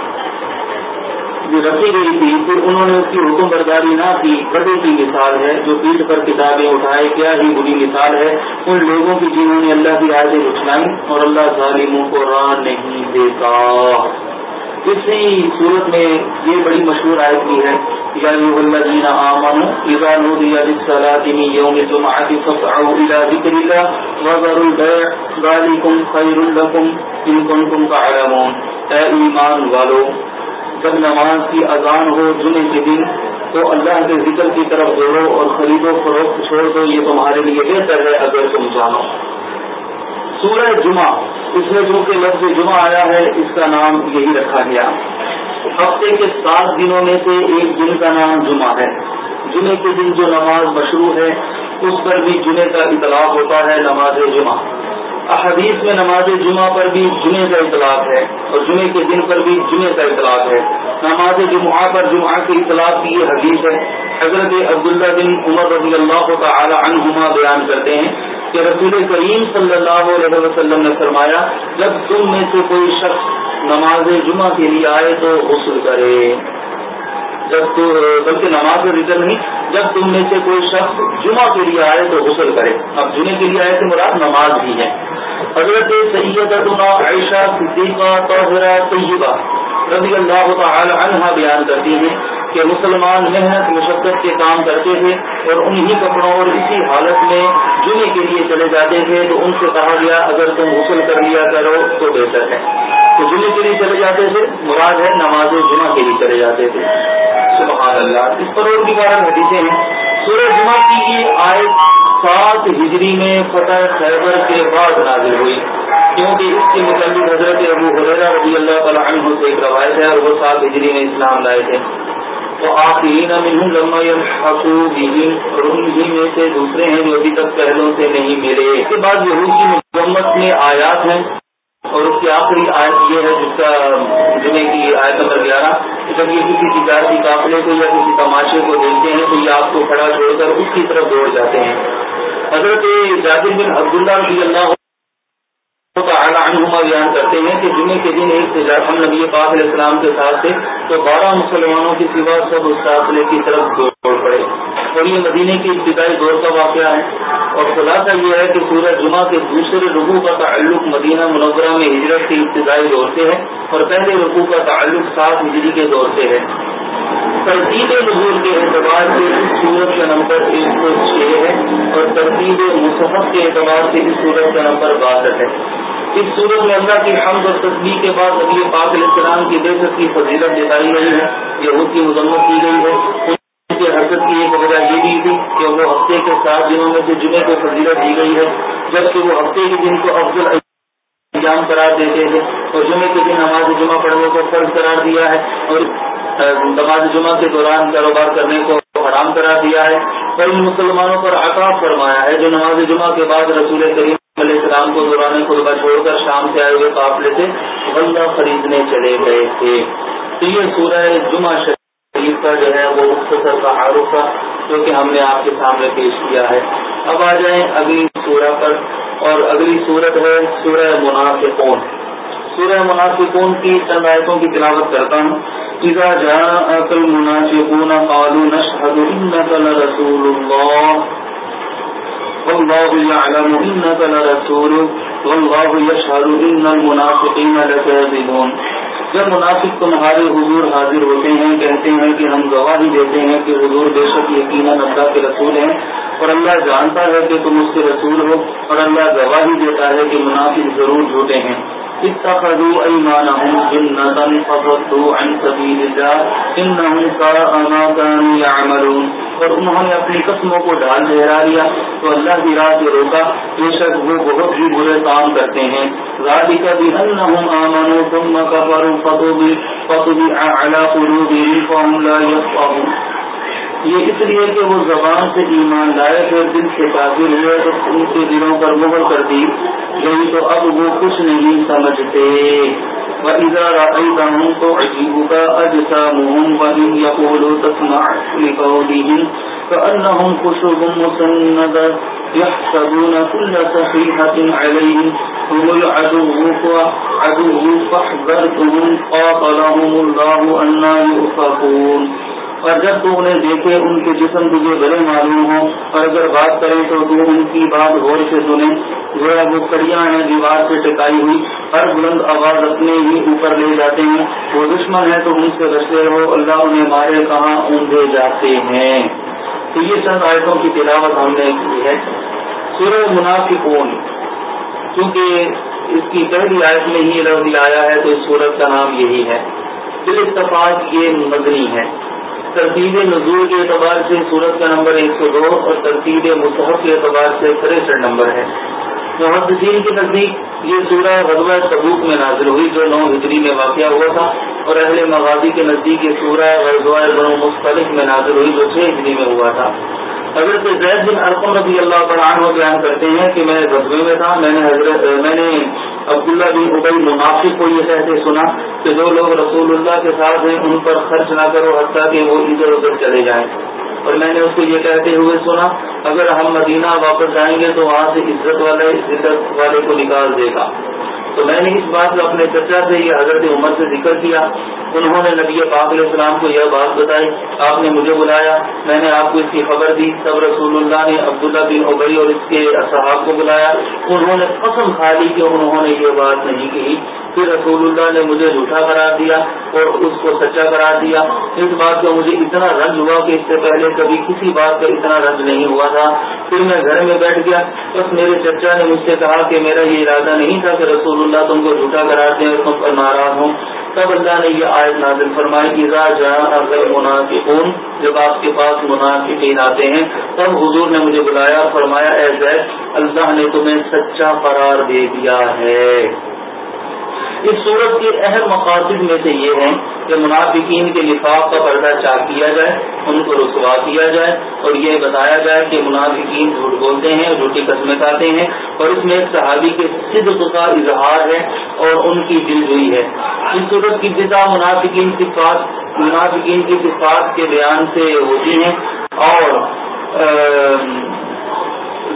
جو رکھی گئی تھی، پھر انہوں نے اس کی حکم برداری نہ کی۔ گدے کی مثال ہے، جو پیٹ پر کتابیں اٹھائے، کیا ہی بری مثال ہے۔ ان لوگوں کی جنہوں نے اللہ کی آیتیں اٹھائی اور اللہ ظالموں کو راہ نہیں دیتا۔ اسی صورت میں یہ بڑی مشہور آیت بھی ہے، یا یعنی اللہ جینا آمن ایزان سلاطمی یوم جماعت ذکر اللہ وزر البیع، ذالکم خیر لکم ان کنتم تعلمون۔ اے ایمان والو جب نماز کی اذان ہو جمعے کے دن تو اللہ کے ذکر کی طرف دوڑو اور خرید و فروخت چھوڑ دو، یہ تمہارے لیے بہتر ہے اگر تم جانو۔ سورہ جمعہ، اس میں جو کہ لفظ جمعہ آیا ہے، اس کا نام یہی رکھا گیا۔ ہفتے کے سات دنوں میں سے ایک دن کا نام جمعہ ہے۔ جمعے کے دن جو نماز مشروع ہے، اس پر بھی جمعے کا اطلاق ہوتا ہے، نماز جمعہ۔ احادیث میں نماز جمعہ پر بھی جمعے کا اطلاق ہے اور جمعے کے دن پر بھی جمعے کا اطلاق ہے۔ نماز جمعہ پر جمعہ کے اطلاق کی یہ حدیث ہے۔ حضرت عبداللہ بن عمر رضی اللہ تعالی عنہما بیان کرتے ہیں کہ رسول کریم صلی اللہ علیہ وسلم نے فرمایا، جب تم میں سے کوئی شخص نماز جمعہ کے لیے آئے تو غسل کرے۔ جب تو بلکہ نماز کا ذکر نہیں، جب تم میں سے کوئی شخص جمعہ کے لیے آئے تو غسل کرے۔ اب جمعے کے لیے آئے تو مراد نماز بھی ہے۔ حضرت سیدتنا عائشہ صدیقہ طہرہ طیبہ رضی اللہ تعالی عنہ بیان کرتی ہیں کہ مسلمان محنت، مشقت کے کام کرتے تھے اور انہی کپڑوں اور اسی حالت میں جمعے کے لیے چلے جاتے تھے تو ان سے کہا گیا، اگر تم غسل کر لیا کرو تو بہتر ہے۔ تو جمعے کے لیے چلے جاتے تھے مراد ہے نماز جمعہ کے لیے چلے جاتے تھے سبحان اللہ۔ اس پر اور بھی کارن حدیثیں ہیں۔ سورج جمعہ کی یہ آئے سات ہجری میں فتح خیبر کے بعد نازل ہوئی۔ کیونکہ اس کے متعلق حضرت ابو حضرہ رضی اللہ تعالیٰ عنہ سے ایک روایت ہے اور وہ سات ہجری میں اسلام لائے تھے۔ تو آخری لما اور انہیں میں سے دوسرے ہیں جو ابھی تک پہلوں سے نہیں ملے۔ اس کے بعد یہود کی مذمت میں آیات ہیں، اور اس کی آخری آیت یہ ہے جس کا جمعے کی آیت نمبر گیارہ جب یہ کسی تجارتی قافلے کو یا کسی تماشے کو دیکھتے ہیں، تو یہ آپ کو کھڑا چھوڑ کر اس کی طرف دوڑ جاتے ہیں۔ حضرت جاطر بن عبداللہ رضی اللہ عنہما بیان کرتے ہیں کہ جمعے کے دن ایک ہم نبی پاک علیہ السلام کے ساتھ تھے تو بارہ مسلمانوں کے سوا سب اس قافلے کی طرف دوڑ پڑے۔ اور یہ مدینے کی ابتدائی دور کا واقعہ ہے۔ اور خلاصہ یہ ہے کہ سورج جمعہ کے دوسرے رقو کا تعلق مدینہ منورہ میں ہجرت کے ابتدائی دور سے ہے اور پہلے رقو کا تعلق سات ہجری کے دور سے ہے۔ ترتیب نظور کے اعتبار سے اس سورت کا نمبر ایک سو چھ ہے اور ترتیب مصحف کے اعتبار سے اس سورت کا نمبر باسٹھ ہے۔ اس سورت میں اللہ کی حمد اور تصویر کے بعد نبی پاک علیہ السلام کی بے کی فضیلت جتائی گئی ہے۔ یہ کی مذمت کی گئی ہے۔ ان کی حرکت کی ایک وجہ یہ بھی تھی کہ وہ ہفتے کے سات دنوں میں سے جمعے کو فضیلت دی گئی ہے۔ جبکہ وہ ہفتے کے دن کو افضل انجام قرار دیتے تھے۔ اور جمعے کے دن نماز جمعہ پڑھنے کو فرض قرار دیا ہے۔ اور نماز جمعہ کے دوران کاروبار کرنے کو حرام قرار دیا ہے۔ اور ان مسلمانوں پر عقاب فرمایا ہے۔ جو نماز جمعہ کے بعد رسول کریم علیہ السلام کو دوران خطبہ چھوڑ کر شام سے آئے ہوئے قافلے سے بندہ خریدنے چلے گئے تھے۔ تو یہ سورہ جمعہ شریف کا جو ہے وہ مختصر کا عارف تھا، جو کہ ہم نے آپ کے سامنے پیش کیا ہے۔ اب آ جائیں اگلی سورہ پر۔ اور اگلی صورت ہے سورہ منافقون۔ سورہ منافقون کی چند آیتوں کی تلاوت کرتا ہوں۔ اذا جاءك المنافقون قالوا نشهد انك لرسول الله۔ والله يعلم إنك لرسول، والله يشهد إن المنافقين لكاذبون. جب منافق تمہارے حضور حاضر ہوتے ہیں، کہتے ہیں کہ ہم گواہی دیتے ہیں کہ حضور بے شک یقیناً اللہ کے رسول ہیں اور اللہ جانتا ہے کہ تم اس کے رسول ہو اور اللہ گواہی دیتا ہے کہ منافق ضرور جھوٹے ہیں۔ اتخذوا ايمانهم جنة فصدوا عن سبيل الله انهم ساء ما كانوا يعملون۔ اور انہوں نے اپنی قسموں کو ڈال ٹھہرا لیا تو اللہ کی راہ سے روکا۔ بے شک وہ بہت ہی برے کام کرتے ہیں۔ ذالک بانهم آمنوا ثم كفروا فطبع على قلوبهم فهم لا يفقهون یہ اس لیے کہ وہ زبان سے ایمان لائے پھر دل سے قابل ہوئے تو ان کے دلوں پر مغل کر دی۔ یہی تو اب وہ کچھ نہیں سمجھتے۔ ہوں تو عجیب کا اجسا مہم بہن یا بولو خشب مسندة يحسبون كل صحيحة عليهم هم العدو عدو فاحذرتهم قاتلهم الله أنا يؤفكون اور جب تو انہیں دیکھے، ان کے جسم تجھے بڑے معلوم ہوں۔ اور اگر بات کریں تو تو ان کی بات غور سے سنے جو وہ کڑیاں ہیں، دیوار سے ٹکائی ہوئی، ہر بلند آواز اپنے ہی اوپر لے جاتے ہیں۔ وہ دشمن ہے تو ان سے بچتے رہو، اللہ انہیں مارے کہاں اونھے جاتے ہیں۔ تو یہ چند آیتوں کی تلاوت ہم نے کی ہے۔ سورہ منافقون کیونکہ اس کی پہلی آیت میں ہی لفظ آیا ہے، تو اس سورت کا نام یہی ہے۔ دل اتفاق یہ مدنی ہے۔ ترتیب نزول کے اعتبار سے سورت کا نمبر ایک سو دو اور ترتیب مصحف کے اعتبار سے تریسٹھ نمبر ہے۔ محدثین کے نزدیک یہ سورہ غزوہ سبوک میں نازل ہوئی جو نو ہجری میں واقع ہوا تھا اور اہل مغازی کے نزدیک یہ سورہ غزوہ بنو مختلف میں نازل ہوئی جو چھ ہجری میں ہوا تھا۔ حضرت زید بن ارقم رضی اللہ تعالیٰ عنہ بیان کرتے ہیں کہ میں غزبے میں تھا، میں نے حضرت میں نے عبداللہ بن ابئی منافق کو یہ کہتے سنا کہ جو لوگ رسول اللہ کے ساتھ ہیں، ان پر خرچ نہ کرو حتیٰ کہ وہ ادھر ادھر چلے جائیں۔ اور میں نے اس کو یہ کہتے ہوئے سنا، اگر ہم مدینہ واپس جائیں گے تو وہاں سے عزت والے عزت والے کو نکال دے گا۔ تو میں نے اس بات کو اپنے چچا سے یہ حضرت عمر سے ذکر کیا۔ انہوں نے نبی پاک علیہ السلام کو یہ بات بتائی، آپ نے مجھے بلایا، میں نے آپ کو اس کی خبر دی۔ تب رسول اللہ نے عبداللہ بن ابئی اور اس کے صحاب کو بلایا۔ انہوں نے قسم کھا لی کہ انہوں نے یہ بات نہیں کہی۔ پھر رسول اللہ نے مجھے جھوٹا قرار دیا اور اس کو سچا قرار دیا۔ اس بات کا مجھے اتنا رنج ہوا کہ اس سے پہلے کبھی کسی بات کا اتنا رنج نہیں ہوا تھا۔ پھر میں گھر میں بیٹھ گیا۔ بس میرے چچا نے مجھ سے کہا کہ میرا یہ ارادہ نہیں تھا کہ رسول اللہ تم کو جھوٹا کراتے ہیں اور تم پر ناراض ہوں۔ تب اللہ نے یہ آیت نازل فرمائی جا اگر منافقون جب آپ کے پاس منافقین آتے ہیں، تب حضور نے مجھے بلایا فرمایا ایسے اللہ نے تمہیں سچا قرار دے دیا ہے۔ اس صورت کے اہم مقاصد میں سے یہ ہے کہ منافقین کے نفاق کا پردہ چاک کیا جائے، ان کو رسوا کیا جائے اور یہ بتایا جائے کہ منافقین جھوٹ بولتے ہیں، جھوٹی قسمیں کھاتے ہیں اور اس میں ایک صحابی کے صدق کا اظہار ہے اور ان کی دل جوئی ہے۔ اس صورت کی جزا منافقین صفات، منافقین کی صفات کے بیان سے ہوتی ہیں اور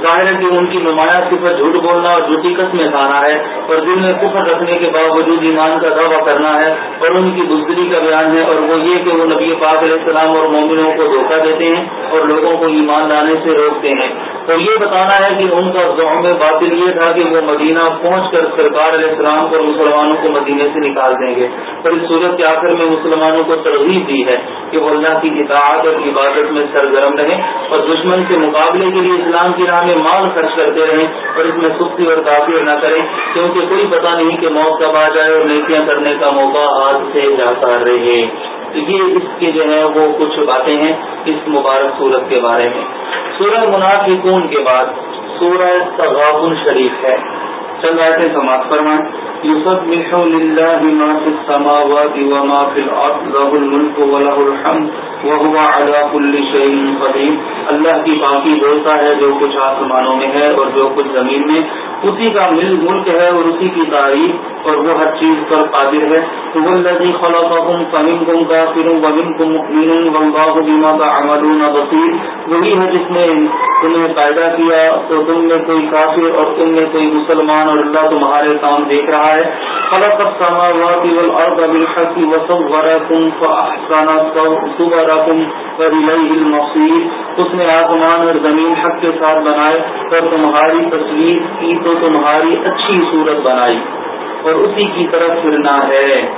ظاہر ہے کہ ان کی نمایاں صفت جھوٹ بولنا اور جھوٹی قسمیں کھانا ہے اور دل میں کفر رکھنے کے باوجود ایمان کا دعویٰ کرنا ہے اور ان کی بزدری کا بیان ہے اور وہ یہ کہ وہ نبی پاک علیہ السلام اور مومنوں کو دھوکہ دیتے ہیں اور لوگوں کو ایمان لانے سے روکتے ہیں۔ اور یہ بتانا ہے کہ ان کا زوم باطل یہ تھا کہ وہ مدینہ پہنچ کر سرکار علیہ السلام کو مسلمانوں کو مدینے سے نکال دیں گے۔ اور اس صورت کے آخر میں مسلمانوں کو ترغیب دی ہے کہ وہ اللہ کی اطاعت اور عبادت میں سرگرم رہیں اور دشمن کے مقابلے کے لیے اسلام کی راہ میں مال خرچ کرتے رہیں اور اس میں سختی اور کافی نہ کریں، کیونکہ کوئی پتہ نہیں کہ موت کب آ جائے اور نیکیاں کرنے کا موقع ہاتھ سے جاتا رہے۔ تو یہ اس کے جو ہے وہ کچھ باتیں ہیں اس مبارک صورت کے بارے میں۔ سورہ منافقون کے بعد سورہ تغابن شریف ہے۔ چل رہے تھے، سماعت فرمائیں يسبح لله ما في السماوات وما في الارض له الملك وله الحمد وهو على كل شيء قدير اللہ کی باقی بولتا ہے جو کچھ آسمانوں میں ہے اور جو کچھ زمین میں اسی کا مل ملک ہے اور اسی کی تعریف اور وہ ہر چیز پر قادر ہے۔ تو وہ الذي خلقكم فمنكم كافر ومنكم مؤمن والله بما تعملون بصير وہی ہے جس نے تمہیں پیدا کیا، تو تم میں کوئی کافر اور تم میں کوئی مسلمان اور اللہ تمہارے کام دیکھ رہا ہے۔ خلق السماوات والارض بالحق وصوركم فاحسن صوركم واليه المصير اس نے آسمان اور زمین حق کے ساتھ بنائے، اور تمہاری تصویر کی تو تمہاری اچھی صورت بنائی اور اسی کی طرف پھرنا ہے۔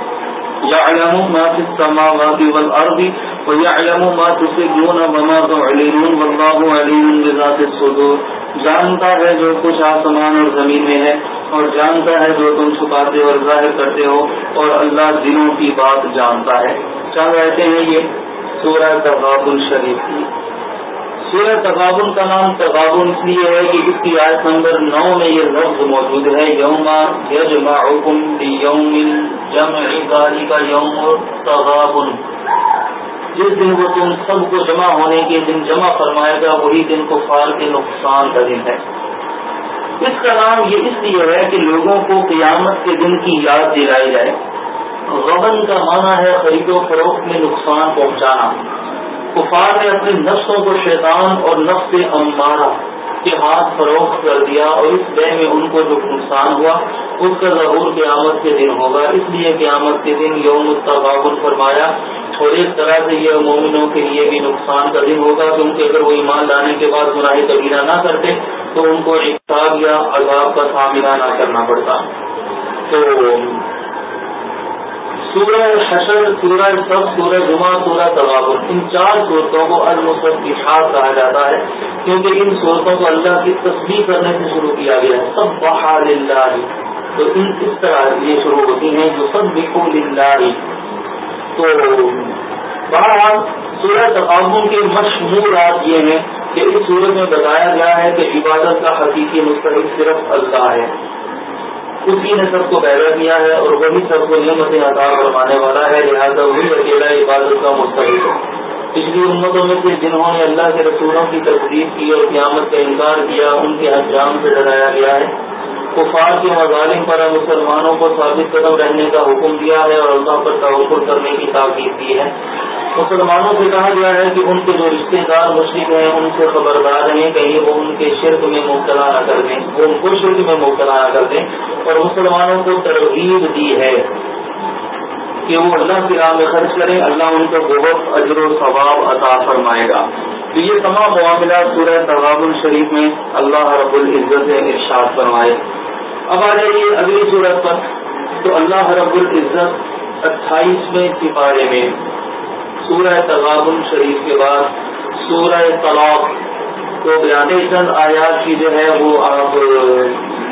يعلم ما في السماوات والارض ويعلم ما تسرون وما تعلنون والله عليم بذات الصدور۔ جانتا ہے جو کچھ آسمان اور زمین میں ہے اور جانتا ہے جو تم چھپاتے اور ظاہر کرتے ہو اور اللہ دنوں کی بات جانتا ہے۔ چاہ رہتے ہیں یہ سورہ تغابن شریف کی۔ سورہ تغابن کا نام تغابن اس لیے ہے کہ اس کی آیت نمبر نو میں یہ لفظ موجود ہے یوما یجما یوم جمع کا یوم تغابن۔ جس دن وہ تم سب کو جمع ہونے کے دن جمع فرمائے گا، وہی دن کو فار کے نقصان کا دن ہے۔ اس کا نام یہ اس لیے ہے کہ لوگوں کو قیامت کے دن کی یاد دلائی جائے۔ غبن کا معنی ہے خرید و فروخت میں نقصان پہنچانا۔ کفار نے اپنی نفسوں کو شیطان اور نفس امارہ کے ہاتھ فروخت کر دیا اور اس بے میں ان کو جو نقصان ہوا، اس کا ظہور قیامت کے دن ہوگا۔ اس لیے قیامت کے دن یوم التغابن فرمایا، اور اس طرح سے یہ مومنوں کے لیے بھی نقصان کا دن ہوگا، کیونکہ اگر وہ ایمان لانے کے بعد گناہ کبیرہ نہ کرتے، تو ان کو اقتاب یا عذاب کا سامنا نہ کرنا پڑتا۔ تو سورہ حشر، سورہ سب، سورہ جمعہ، سورہ تغابر ان چار صورتوں کو المصب کی خاص کہا جاتا ہے، کیونکہ ان صورتوں کو اللہ کی تصویر کرنے سے شروع کیا گیا ہے۔ سب بہار تو ان اس طرح یہ شروع ہوتی ہیں جو سب بکو للہ۔ تو بہرحال سورہ تقابل کے مشہورات یہ ہیں کہ اس سورت میں بتایا گیا ہے کہ عبادت کا حقیقی مستحق صرف اللہ ہے۔ اسی نے سب کو پیدا کیا ہے اور وہی سب کو نعمت عطا فرمانے والا ہے، لہٰذا وہی اکیلا عبادت کا مستحق ہے۔ پچھلی امتوں میں سے جنہوں نے اللہ کے رسولوں کی تصدیق کی اور قیامت کا انکار کیا، ان کے انجام سے ڈرایا گیا ہے۔ کفار کے مظالم پر مسلمانوں کو ثابت قدم رہنے کا حکم دیا ہے اور اللہ پر توقع کرنے کی تاکید دی ہے۔ مسلمانوں سے کہا گیا ہے کہ ان کے جو رشتے دار مشرق ہیں، ان سے خبردار رہیں، کہیں وہ ان کے شرک میں مبتلا نہ کر دیں۔ وہ ان کو شرک میں مبتلا نہ کر دیں۔ اور مسلمانوں کو ترغیب دی ہے۔ کہ وہ اللہ کی راہ میں خرچ کریں، اللہ ان کو بہت اجر و ثواب عطا فرمائے گا۔ تو یہ تمام معاملات سورہ تغاب الشریف میں اللہ رب العزت ارشاد فرمائے۔ اب آ جائیے اگلی صورت پر۔ تو اللہ رب العزت اٹھائیسویں سپارے میں۔ سورہ تغاب شریف کے بعد سورہ طلاق کو بیان۔ چند آیات کی جو ہے وہ آپ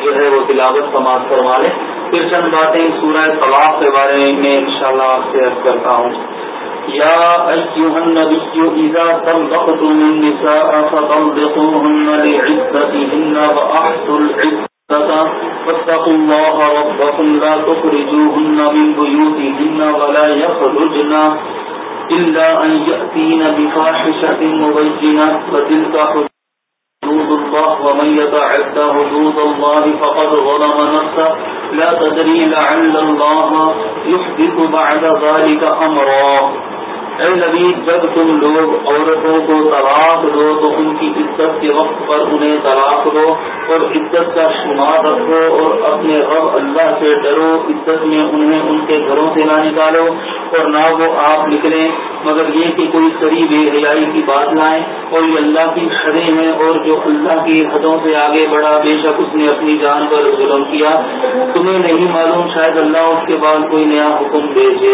جو ہے وہ تلاوت سماعت فرما لیں۔ پھر چند باتیں سورہ طلاق کے بارے میں انشاءاللہ شاء آپ سے عرض کرتا ہوں۔ یا ایوہ النبی اذا طلقتم النساء فطلقوهن لعدتهن وأحسوا العدة فاتقوا الله ربكم لا تخرجوهن من بيوتهن ولا يخرجن إلا أن يأتين بفاحشة مبينة فتلك حدود الله ومن يتعد حدود الله فقد ظلم نفسه. لا تدري لعل الله يحدث بعد ذلك أمرا. اے نبی، جب تم لوگ عورتوں کو طلاق دو تو ان کی عزت کے وقت پر انہیں طلاق دو اور عزت کا شمار رکھو اور اپنے رب اللہ سے ڈرو، عزت میں انہیں ان کے گھروں سے نہ نکالو اور نہ وہ آپ نکلیں۔ مگر یہ کہ کوئی سری بے حیائی کی بات لائیں اور یہ اللہ کی حدیں ہیں اور جو اللہ کی حدوں سے آگے بڑھا، بے شک اس نے اپنی جان پر ظلم کیا۔ تمہیں نہیں معلوم، شاید اللہ اس کے بعد کوئی نیا حکم بھیجے۔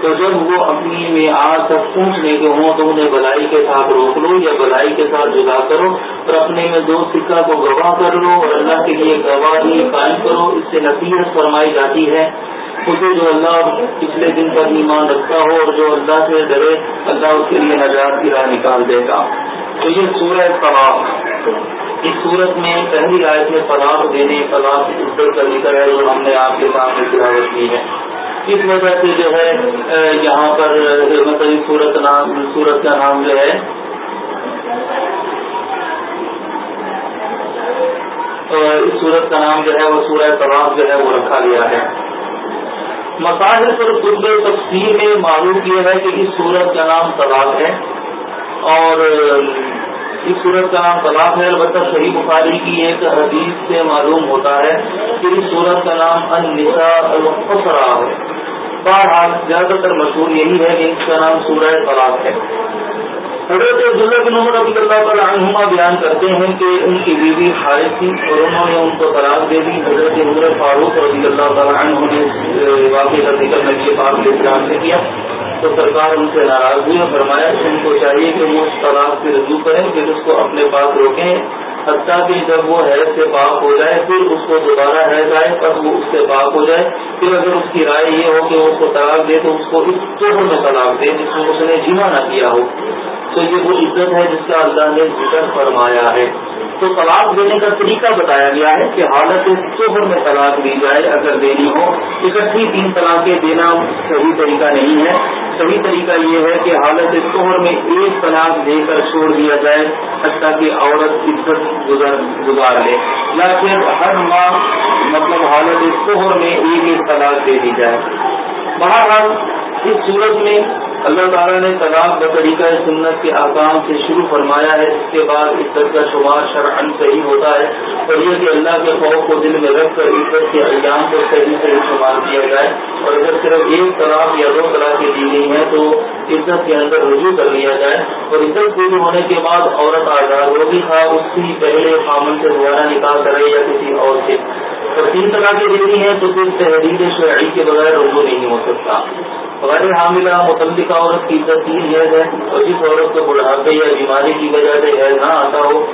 تو جب وہ اپنی میں آج تک پہنچنے کے ہوں تو انہیں بلائی کے ساتھ روک لو یا بلائی کے ساتھ جدا کرو اور اپنے میں دو سکہ کو گواہ کر لو اور اللہ کے لیے گواہی قائم کرو، اس سے نصیحت فرمائی جاتی ہے۔ اسے جو اللہ پچھلے دن پر ایمان رکھتا ہو اور جو اللہ سے ڈرے، اللہ اس کے لیے نجات کی راہ نکال دے گا تو یہ سورہ طلاق۔ اس صورت میں پہلی آیت میں طلاق دینے، طلاق عزت کا ذکر ہے، جو ہم نے آپ کے سامنے تلاوت کی ہے۔ اس وجہ سے جو ہے یہاں پر مطلب سورت نام، سورت کا نام جو ہے۔ اس سورت کا نام جو ہے، وہ سورہ طلاق جو ہے، وہ رکھا گیا ہے۔ مساجد پر خود تفصیل میں معلوم یہ ہے کہ اس سورت کا نام طلاق ہے۔ اور اس صورت کا نام طلاق ہے۔ البتہ صحیح بخاری کی ایک حدیث سے معلوم ہوتا ہے کہ اس صورت کا نام النساء الخسرا ہے۔ بہرحال، زیادہ تر مشہور یہی ہے کہ اس کا نام سورہ طلاق ہے۔ حضرت عبداللہ بن عمر رضی اللہ تعالیٰ عنہما بیان کرتے ہیں کہ ان کی بیوی خارج تھی اور انہوں نے ان کو طلاق دے دی، حضرت عمر فاروق رضی اللہ تعالیٰ عنہ نے واقعی کا ذکر نبی پاک کے اسلام سے کیا۔ تو سرکار ان سے ناراض ہوئی اور فرمایا ان کو چاہیے کہ وہ اس طلاق سے رجوع کریں، پھر اس کو اپنے پاس روکیں۔ حتیٰ کہ جب وہ حیض سے پاک ہو جائے، پھر اس کو دوبارہ حیض آئے پر وہ اس سے پاک ہو جائے۔ پھر اگر اس کی رائے یہ ہو کہ وہ اس کو طلاق دے تو اس کو اس چوہر میں طلاق دے، جس میں اس نے جمع نہ کیا ہو۔ تو یہ وہ عزت ہے جس کا اللہ نے ذکر فرمایا ہے۔ تو طلاق دینے کا طریقہ بتایا گیا ہے کہ حالت شوہر میں طلاق دی جائے، اگر دینی ہو، اکٹھی تین طلاقیں دینا صحیح طریقہ نہیں ہے۔ صحیح طریقہ یہ ہے کہ حالت شوہر میں ایک طلاق دے کر چھوڑ دیا جائے، حتیٰ کہ عورت عزت گزار لے۔ یا پھر ہر ماہ مطلب حالت شوہر میں ایک ایک طلاق دے دی جائے۔ بہرحال اس صورت میں اللہ تعالیٰ نے طلاق بطریقہ سنت کے آکام سے شروع فرمایا ہے، اس کے بعد عزت کا شمار شرعن صحیح ہوتا ہے۔ اور یہ کہ اللہ کے خوف کو دل میں رکھ کر عزت کے ایام کو صحیح صحیح شمار کیا جائے۔ اور اگر صرف ایک طلاق یا دو طلاقیں دی گئی ہیں تو عزت کے اندر رجوع کر لیا جائے۔ اور عزت پوری ہونے کے بعد عورت آزاد ہوگی تھا، اس کی پہلے خامن سے دوبارہ نکال کرے یا کسی اور سے۔ اور تین طلاقیں دینی ہیں تو پھر تحریر شرعی کے بغیر رجوع نہیں ہو سکتا۔ غیر حاملہ متعلقہ عورت کی عزت تین ہے اور جس عورت کو بڑھاپے یا بیماری کی وجہ سے حیض نہ آتا ہو۔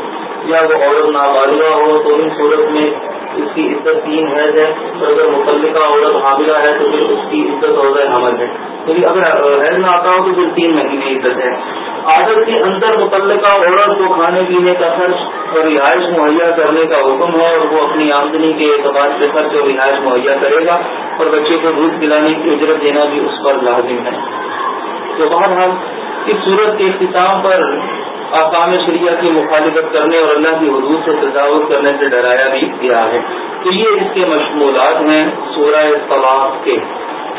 یا وہ عورت نابالغہ ہو تو ان صورت میں اس کی عزت تین حیض ہے اور اگر متعلقہ عورت حاملہ ہے تو پھر اس کی عزت عہدہ حمل ہے۔ کیونکہ اگر حیض نہ آتا ہو تو پھر تین مہینے عزت ہے۔ عادت کے اندر متعلقہ عورت کو کھانے پینے کا خرچ اور رہائش مہیا کرنے کا حکم ہے اور وہ اپنی آمدنی کے اعتبار سے خرچ اور رہائش مہیا کرے گا اور بچے کو دودھ پلانے کی اجرت دینا بھی اس پر لازم ہے۔ تو بہرحال اس صورت کے اختتام پر آکام شریعہ کی مخالفت کرنے اور اللہ کی حدود سے تجاوز کرنے سے ڈرایا بھی گیا ہے۔ تو یہ اس کے مشمولات ہیں سورہ طلاق کے۔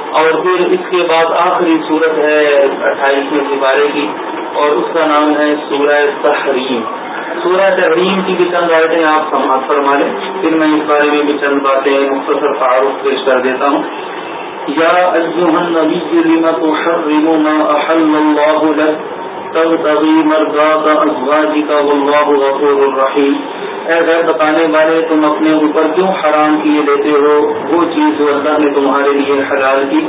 اور پھر اس کے بعد آخری صورت ہے اٹھائیسویں سپارے کی اور اس کا نام ہے سورہ تحریم۔ سورہ تحریم کی بھی چند آئے آپ سماعت فرما لیں پھر میں اس بارے میں بھی چند باتیں مختصر تعارف پیش کر دیتا ہوں۔ یا النبی ما احل اللہ لك تبتغی مرضات ازواجک واللہ غفور الرحیم اے غیر بتانے والے، تم اپنے اوپر کیوں حرام کیے لیتے ہو؟ وہ چیز جو اللہ نے تمہارے لیے حلال کی۔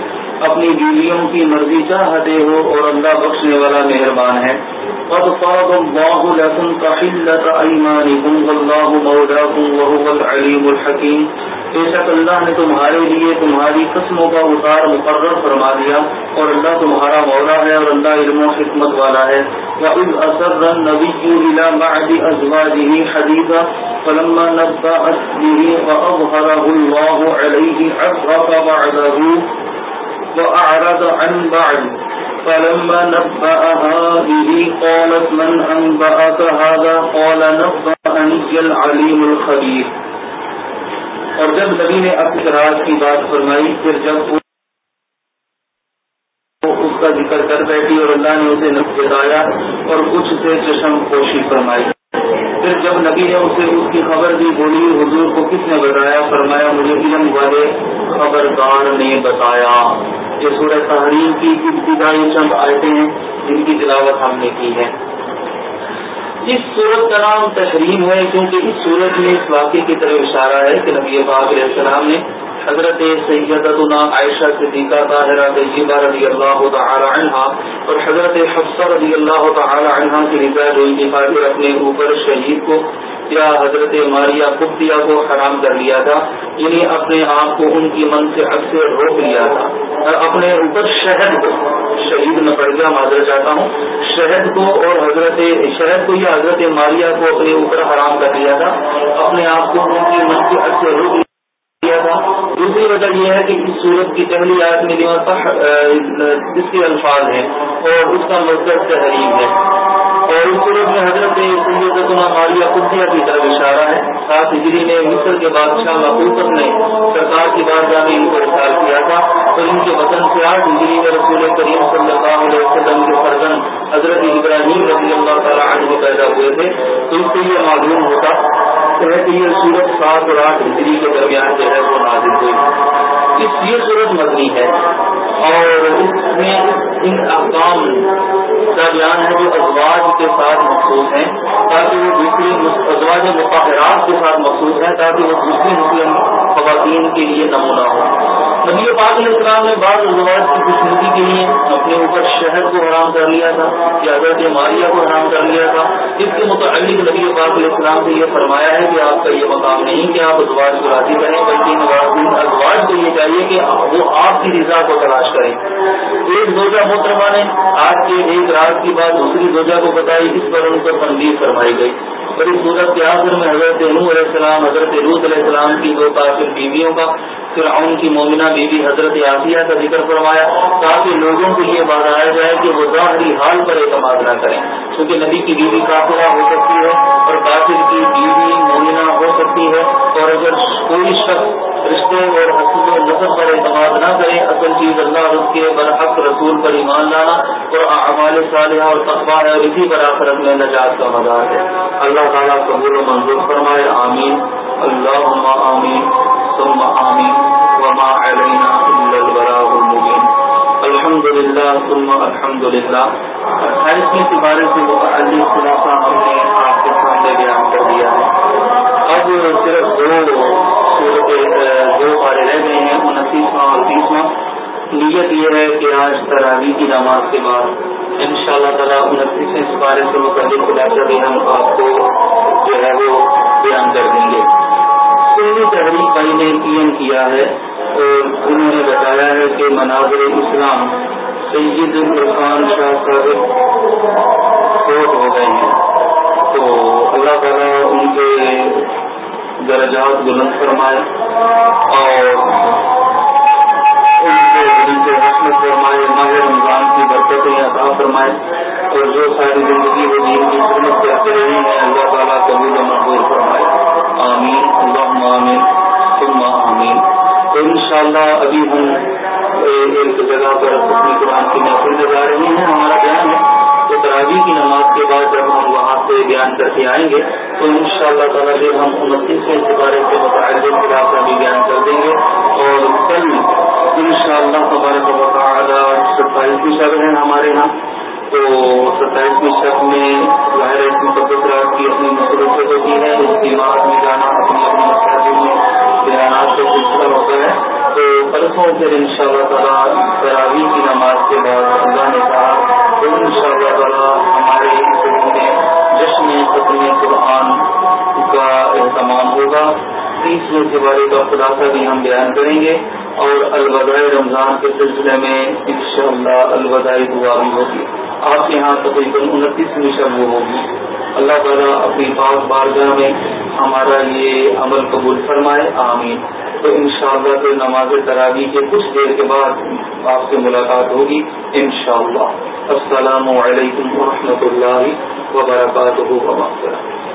اپنی بیویوں کی مرضی چاہتے ہو اور اللہ بخشنے والا مہربان ہے۔ قد الله لكم تحلة أيمانكم والله مولاكم وهو العليم الحكيم۔ بے شک اللہ نے تمہارے لیے تمہاری قسموں کا اتار مقرر فرما دیا اور اللہ تمہارا مولا ہے اور اللہ علم و حکمت والا ہے۔ وَإِذْ أَسَرَّ النَّبِيُّ إِلَى بَعْدِ أَزْوَاجِهِ حَدِيثًا، فَلَمَّا نَبَّأَتْ بِهِ وَأَظْهَرَهُ اللَّهُ عَلَيْهِ عَرَّفَ بَعْدَهُ وأعرض عن بعد فلما نبأها به قالت من أنبأك هذا؟ قال نبأني العليم الخبير. اور جب نبی نے اقرار کی بات فرمائی، پھر جب اس کا ذکر کر بیٹھی اور اللہ نے اسے نب بتایا اور کچھ سے چشم پوشی فرمائی۔ پھر جب نبی نے اسے اس کی خبر دی بولی، حضور کو کس نے بتایا؟ فرمایا، مجھے علم والے خبردار نے بتایا۔ یہ سورہ تحریم کی ابتدائی چند آیتیں ہیں جن کی تلاوت ہم نے کی ہے اس صورت کا نام تحریم ہے کیونکہ اس صورت میں اس واقعے کی طرف اشارہ ہے کہ نبی پاک علیہ السلام نے حضرت سیدتنا عائشہ صدیقہ طاہرہ طیبہ رضی اللہ تعالی عنہ اور حضرت حفصہ رضی اللہ تعالی عنہ کی رضا جوئی خاطر اپنے اوپر شہید کو یا حضرت ماریا کپتیا کو حرام کر لیا تھا؟ یعنی اپنے آپ کو ان کی من سے اکثر روک لیا تھا۔ اور اپنے اوپر شہد کو، شہید میں پڑ گیا معذر چاہتا ہوں، شہد کو اور حضرت، شہد کو یا حضرت ماریا کو اپنے اوپر حرام کر لیا تھا۔ اپنے آپ کو ان کی من سے اکثر روک لیا دوسری وجہ یہ ہے کہ اس صورت کی پہلی آیت میں جس کے الفاظ ہیں اور اس کا مقصد تحریم ہے۔ اور اس صورت میں حضرت سیدتنا مالیہ قدیہ کی طرف اشارہ ہے۔ سات ہجری میں مصر کے بادشاہ محبوبت نے سرکار کی بارگاہ میں ان کو اشار کیا تھا۔ اور ان کے وطن سے آٹھ ہجری میں رسول کریم صلی اللہ علیہ وسلم کے فرزن حضرت ابراہیم رضی اللہ تعالیٰ عنہ پیدا ہوئے تھے۔ تو اس سے یہ معلوم ہوتا ہے کہ یہ صورت سات اور آٹھ ہجری کے درمیان جو ہے وہ نازل ہوئی اس یہ صورت مدنی ہے اور اس میں ان احکام کا بیان ہے جو ازواج کے ساتھ مخصوص ہیں، تاکہ وہ دوسری ازواج مقاہرات کے ساتھ مخصوص ہیں، تاکہ وہ دوسری مسلم خواتین کے لیے نمونہ ہو نبی پاک علیہ السلام نے بعض ازواج کی خوشنودی کے لیے اپنے اوپر شہر کو حرام کر لیا تھا یا حضرت ماریہ کو حرام کر لیا تھا، اس کے متعلق نبی پاک علیہ السلام سے یہ فرمایا ہے کہ آپ کا یہ مقام نہیں کہ آپ ازواج کو راضی کریں، بلکہ ازواج کو یہ چاہیے کہ وہ آپ کی رضا کو تلاش کریں۔ ایک دوجہ محترمہ نے آج کے ایک رات کی بات دوسری دوجہ کو بتائی، اس پر ان کو تنظیم فرمائی گئی۔ اور اس صورت کے آخر میں حضرت نور علیہ السلام، حضرت روز علیہ السلام کی دو کافر بیویوں کا پھر ان کی مومنہ بیوی حضرت عافیہ کا ذکر فرمایا تاکہ لوگوں کے لیے بتایا جائے کہ وہ ظاہری حال پر اعتماد نہ کریں۔ کیونکہ نبی کی بیوی کافرہ ہو سکتی ہے اور کافر کی بیوی مومنہ ہو سکتی ہے، اور اگر کوئی شخص رشتے اور حسن و نصب پر اعتماد نہ کرے، اصل چیز اللہ اس کے برحق رسول پر ایمان لانا اور اعمال صالحہ اور تقوا ہے اور اسی پر آخرت میں نجات کا مدار ہے۔ اللہ تعالیٰ قبول و منظور فرمائے، آمین۔ اللہ آمین، ثم آمین، وما علینا الا البراء المبین۔ الحمد للہ ثم الحمد للہ اٹھائیسویں سپارے سے متعلق خلاصہ ہم نے آپ کے سامنے بیان کر دیا ہے۔ اب صرف دو دو بارے رہ گئے ہیں، انتیسواں اور تیسواں۔ نیت یہ ہے کہ آج تراوی کی نماز کے بعد ان شاء اللہ تعالیٰ انتیسویں سپارے سے متعلق خلاصہ بھی ہم آپ کو جو ہے وہ بیان کر دیں گے۔ سنی تحریک بھائی نے پی ایم کیا ہے اور انہوں نے بتایا ہے کہ مناظر اسلام سید عرفان شاہ صاحب فوت ہو گئے ہیں۔ تو اللہ تعالیٰ ان کے درجات بلند فرمائے اور حسمت فرمائے ماہ رمضان کی برکتیں عطا فرمائے اور جو ساری زندگی وہ دین کی خدمت کرتے رہے ہیں اللہ تعالیٰ قبول و محبوب فرمائے آمین اللہ آمین ثم آمین تو انشاءاللہ ابھی ہم ایک جگہ پر اپنی قرآن کی محفل میں جا رہے ہیں ہمارا بیان ہے تو کی نماز کے بعد جب ہم وہاں سے بیان کر کے آئیں گے، تو ان شاء اللہ تعالیٰ پھر ہم انتیسویں سپارے سے متعلق خلاف بھی بیان کر دیں گے۔ اور کل ان شاء اللہ تبارک ستائیسویں شب ہے ہمارے یہاں۔ تو ستائیسویں شب میں ظاہر اس مقدس رات کی اپنی مصروفیت ہوتی ہے اس کی میں جانا، اپنی اپنی مساجد میں بیانات کا سلسلہ ہوتا ہے۔ تو پرسوں پھر ان شاء اللہ تعالیٰ تراوی کی نماز کے بعد اللہ نے کہا، تو ان شاء اللہ تعالیٰ ہمارے میں جشن ختم قرآن کا اہتمام ہوگا۔ تیسرے سوارے کا خلاصہ بھی ہم بیان کریں گے اور الوداع رمضان کے سلسلے میں انشاءاللہ الوداع دعا بھی ہوگی۔ آپ کے یہاں تقریباً انتیسویں شب وہ ہوگی۔ اللہ تعالیٰ اپنی پاک بارگاہ میں ہمارا یہ عمل قبول فرمائے، آمین۔ تو انشاءاللہ شاء اللہ نماز تراوی کے کچھ دیر کے بعد آپ سے ملاقات ہوگی انشاءاللہ۔ السلام علیکم ورحمۃ اللہ وبرکاتہ۔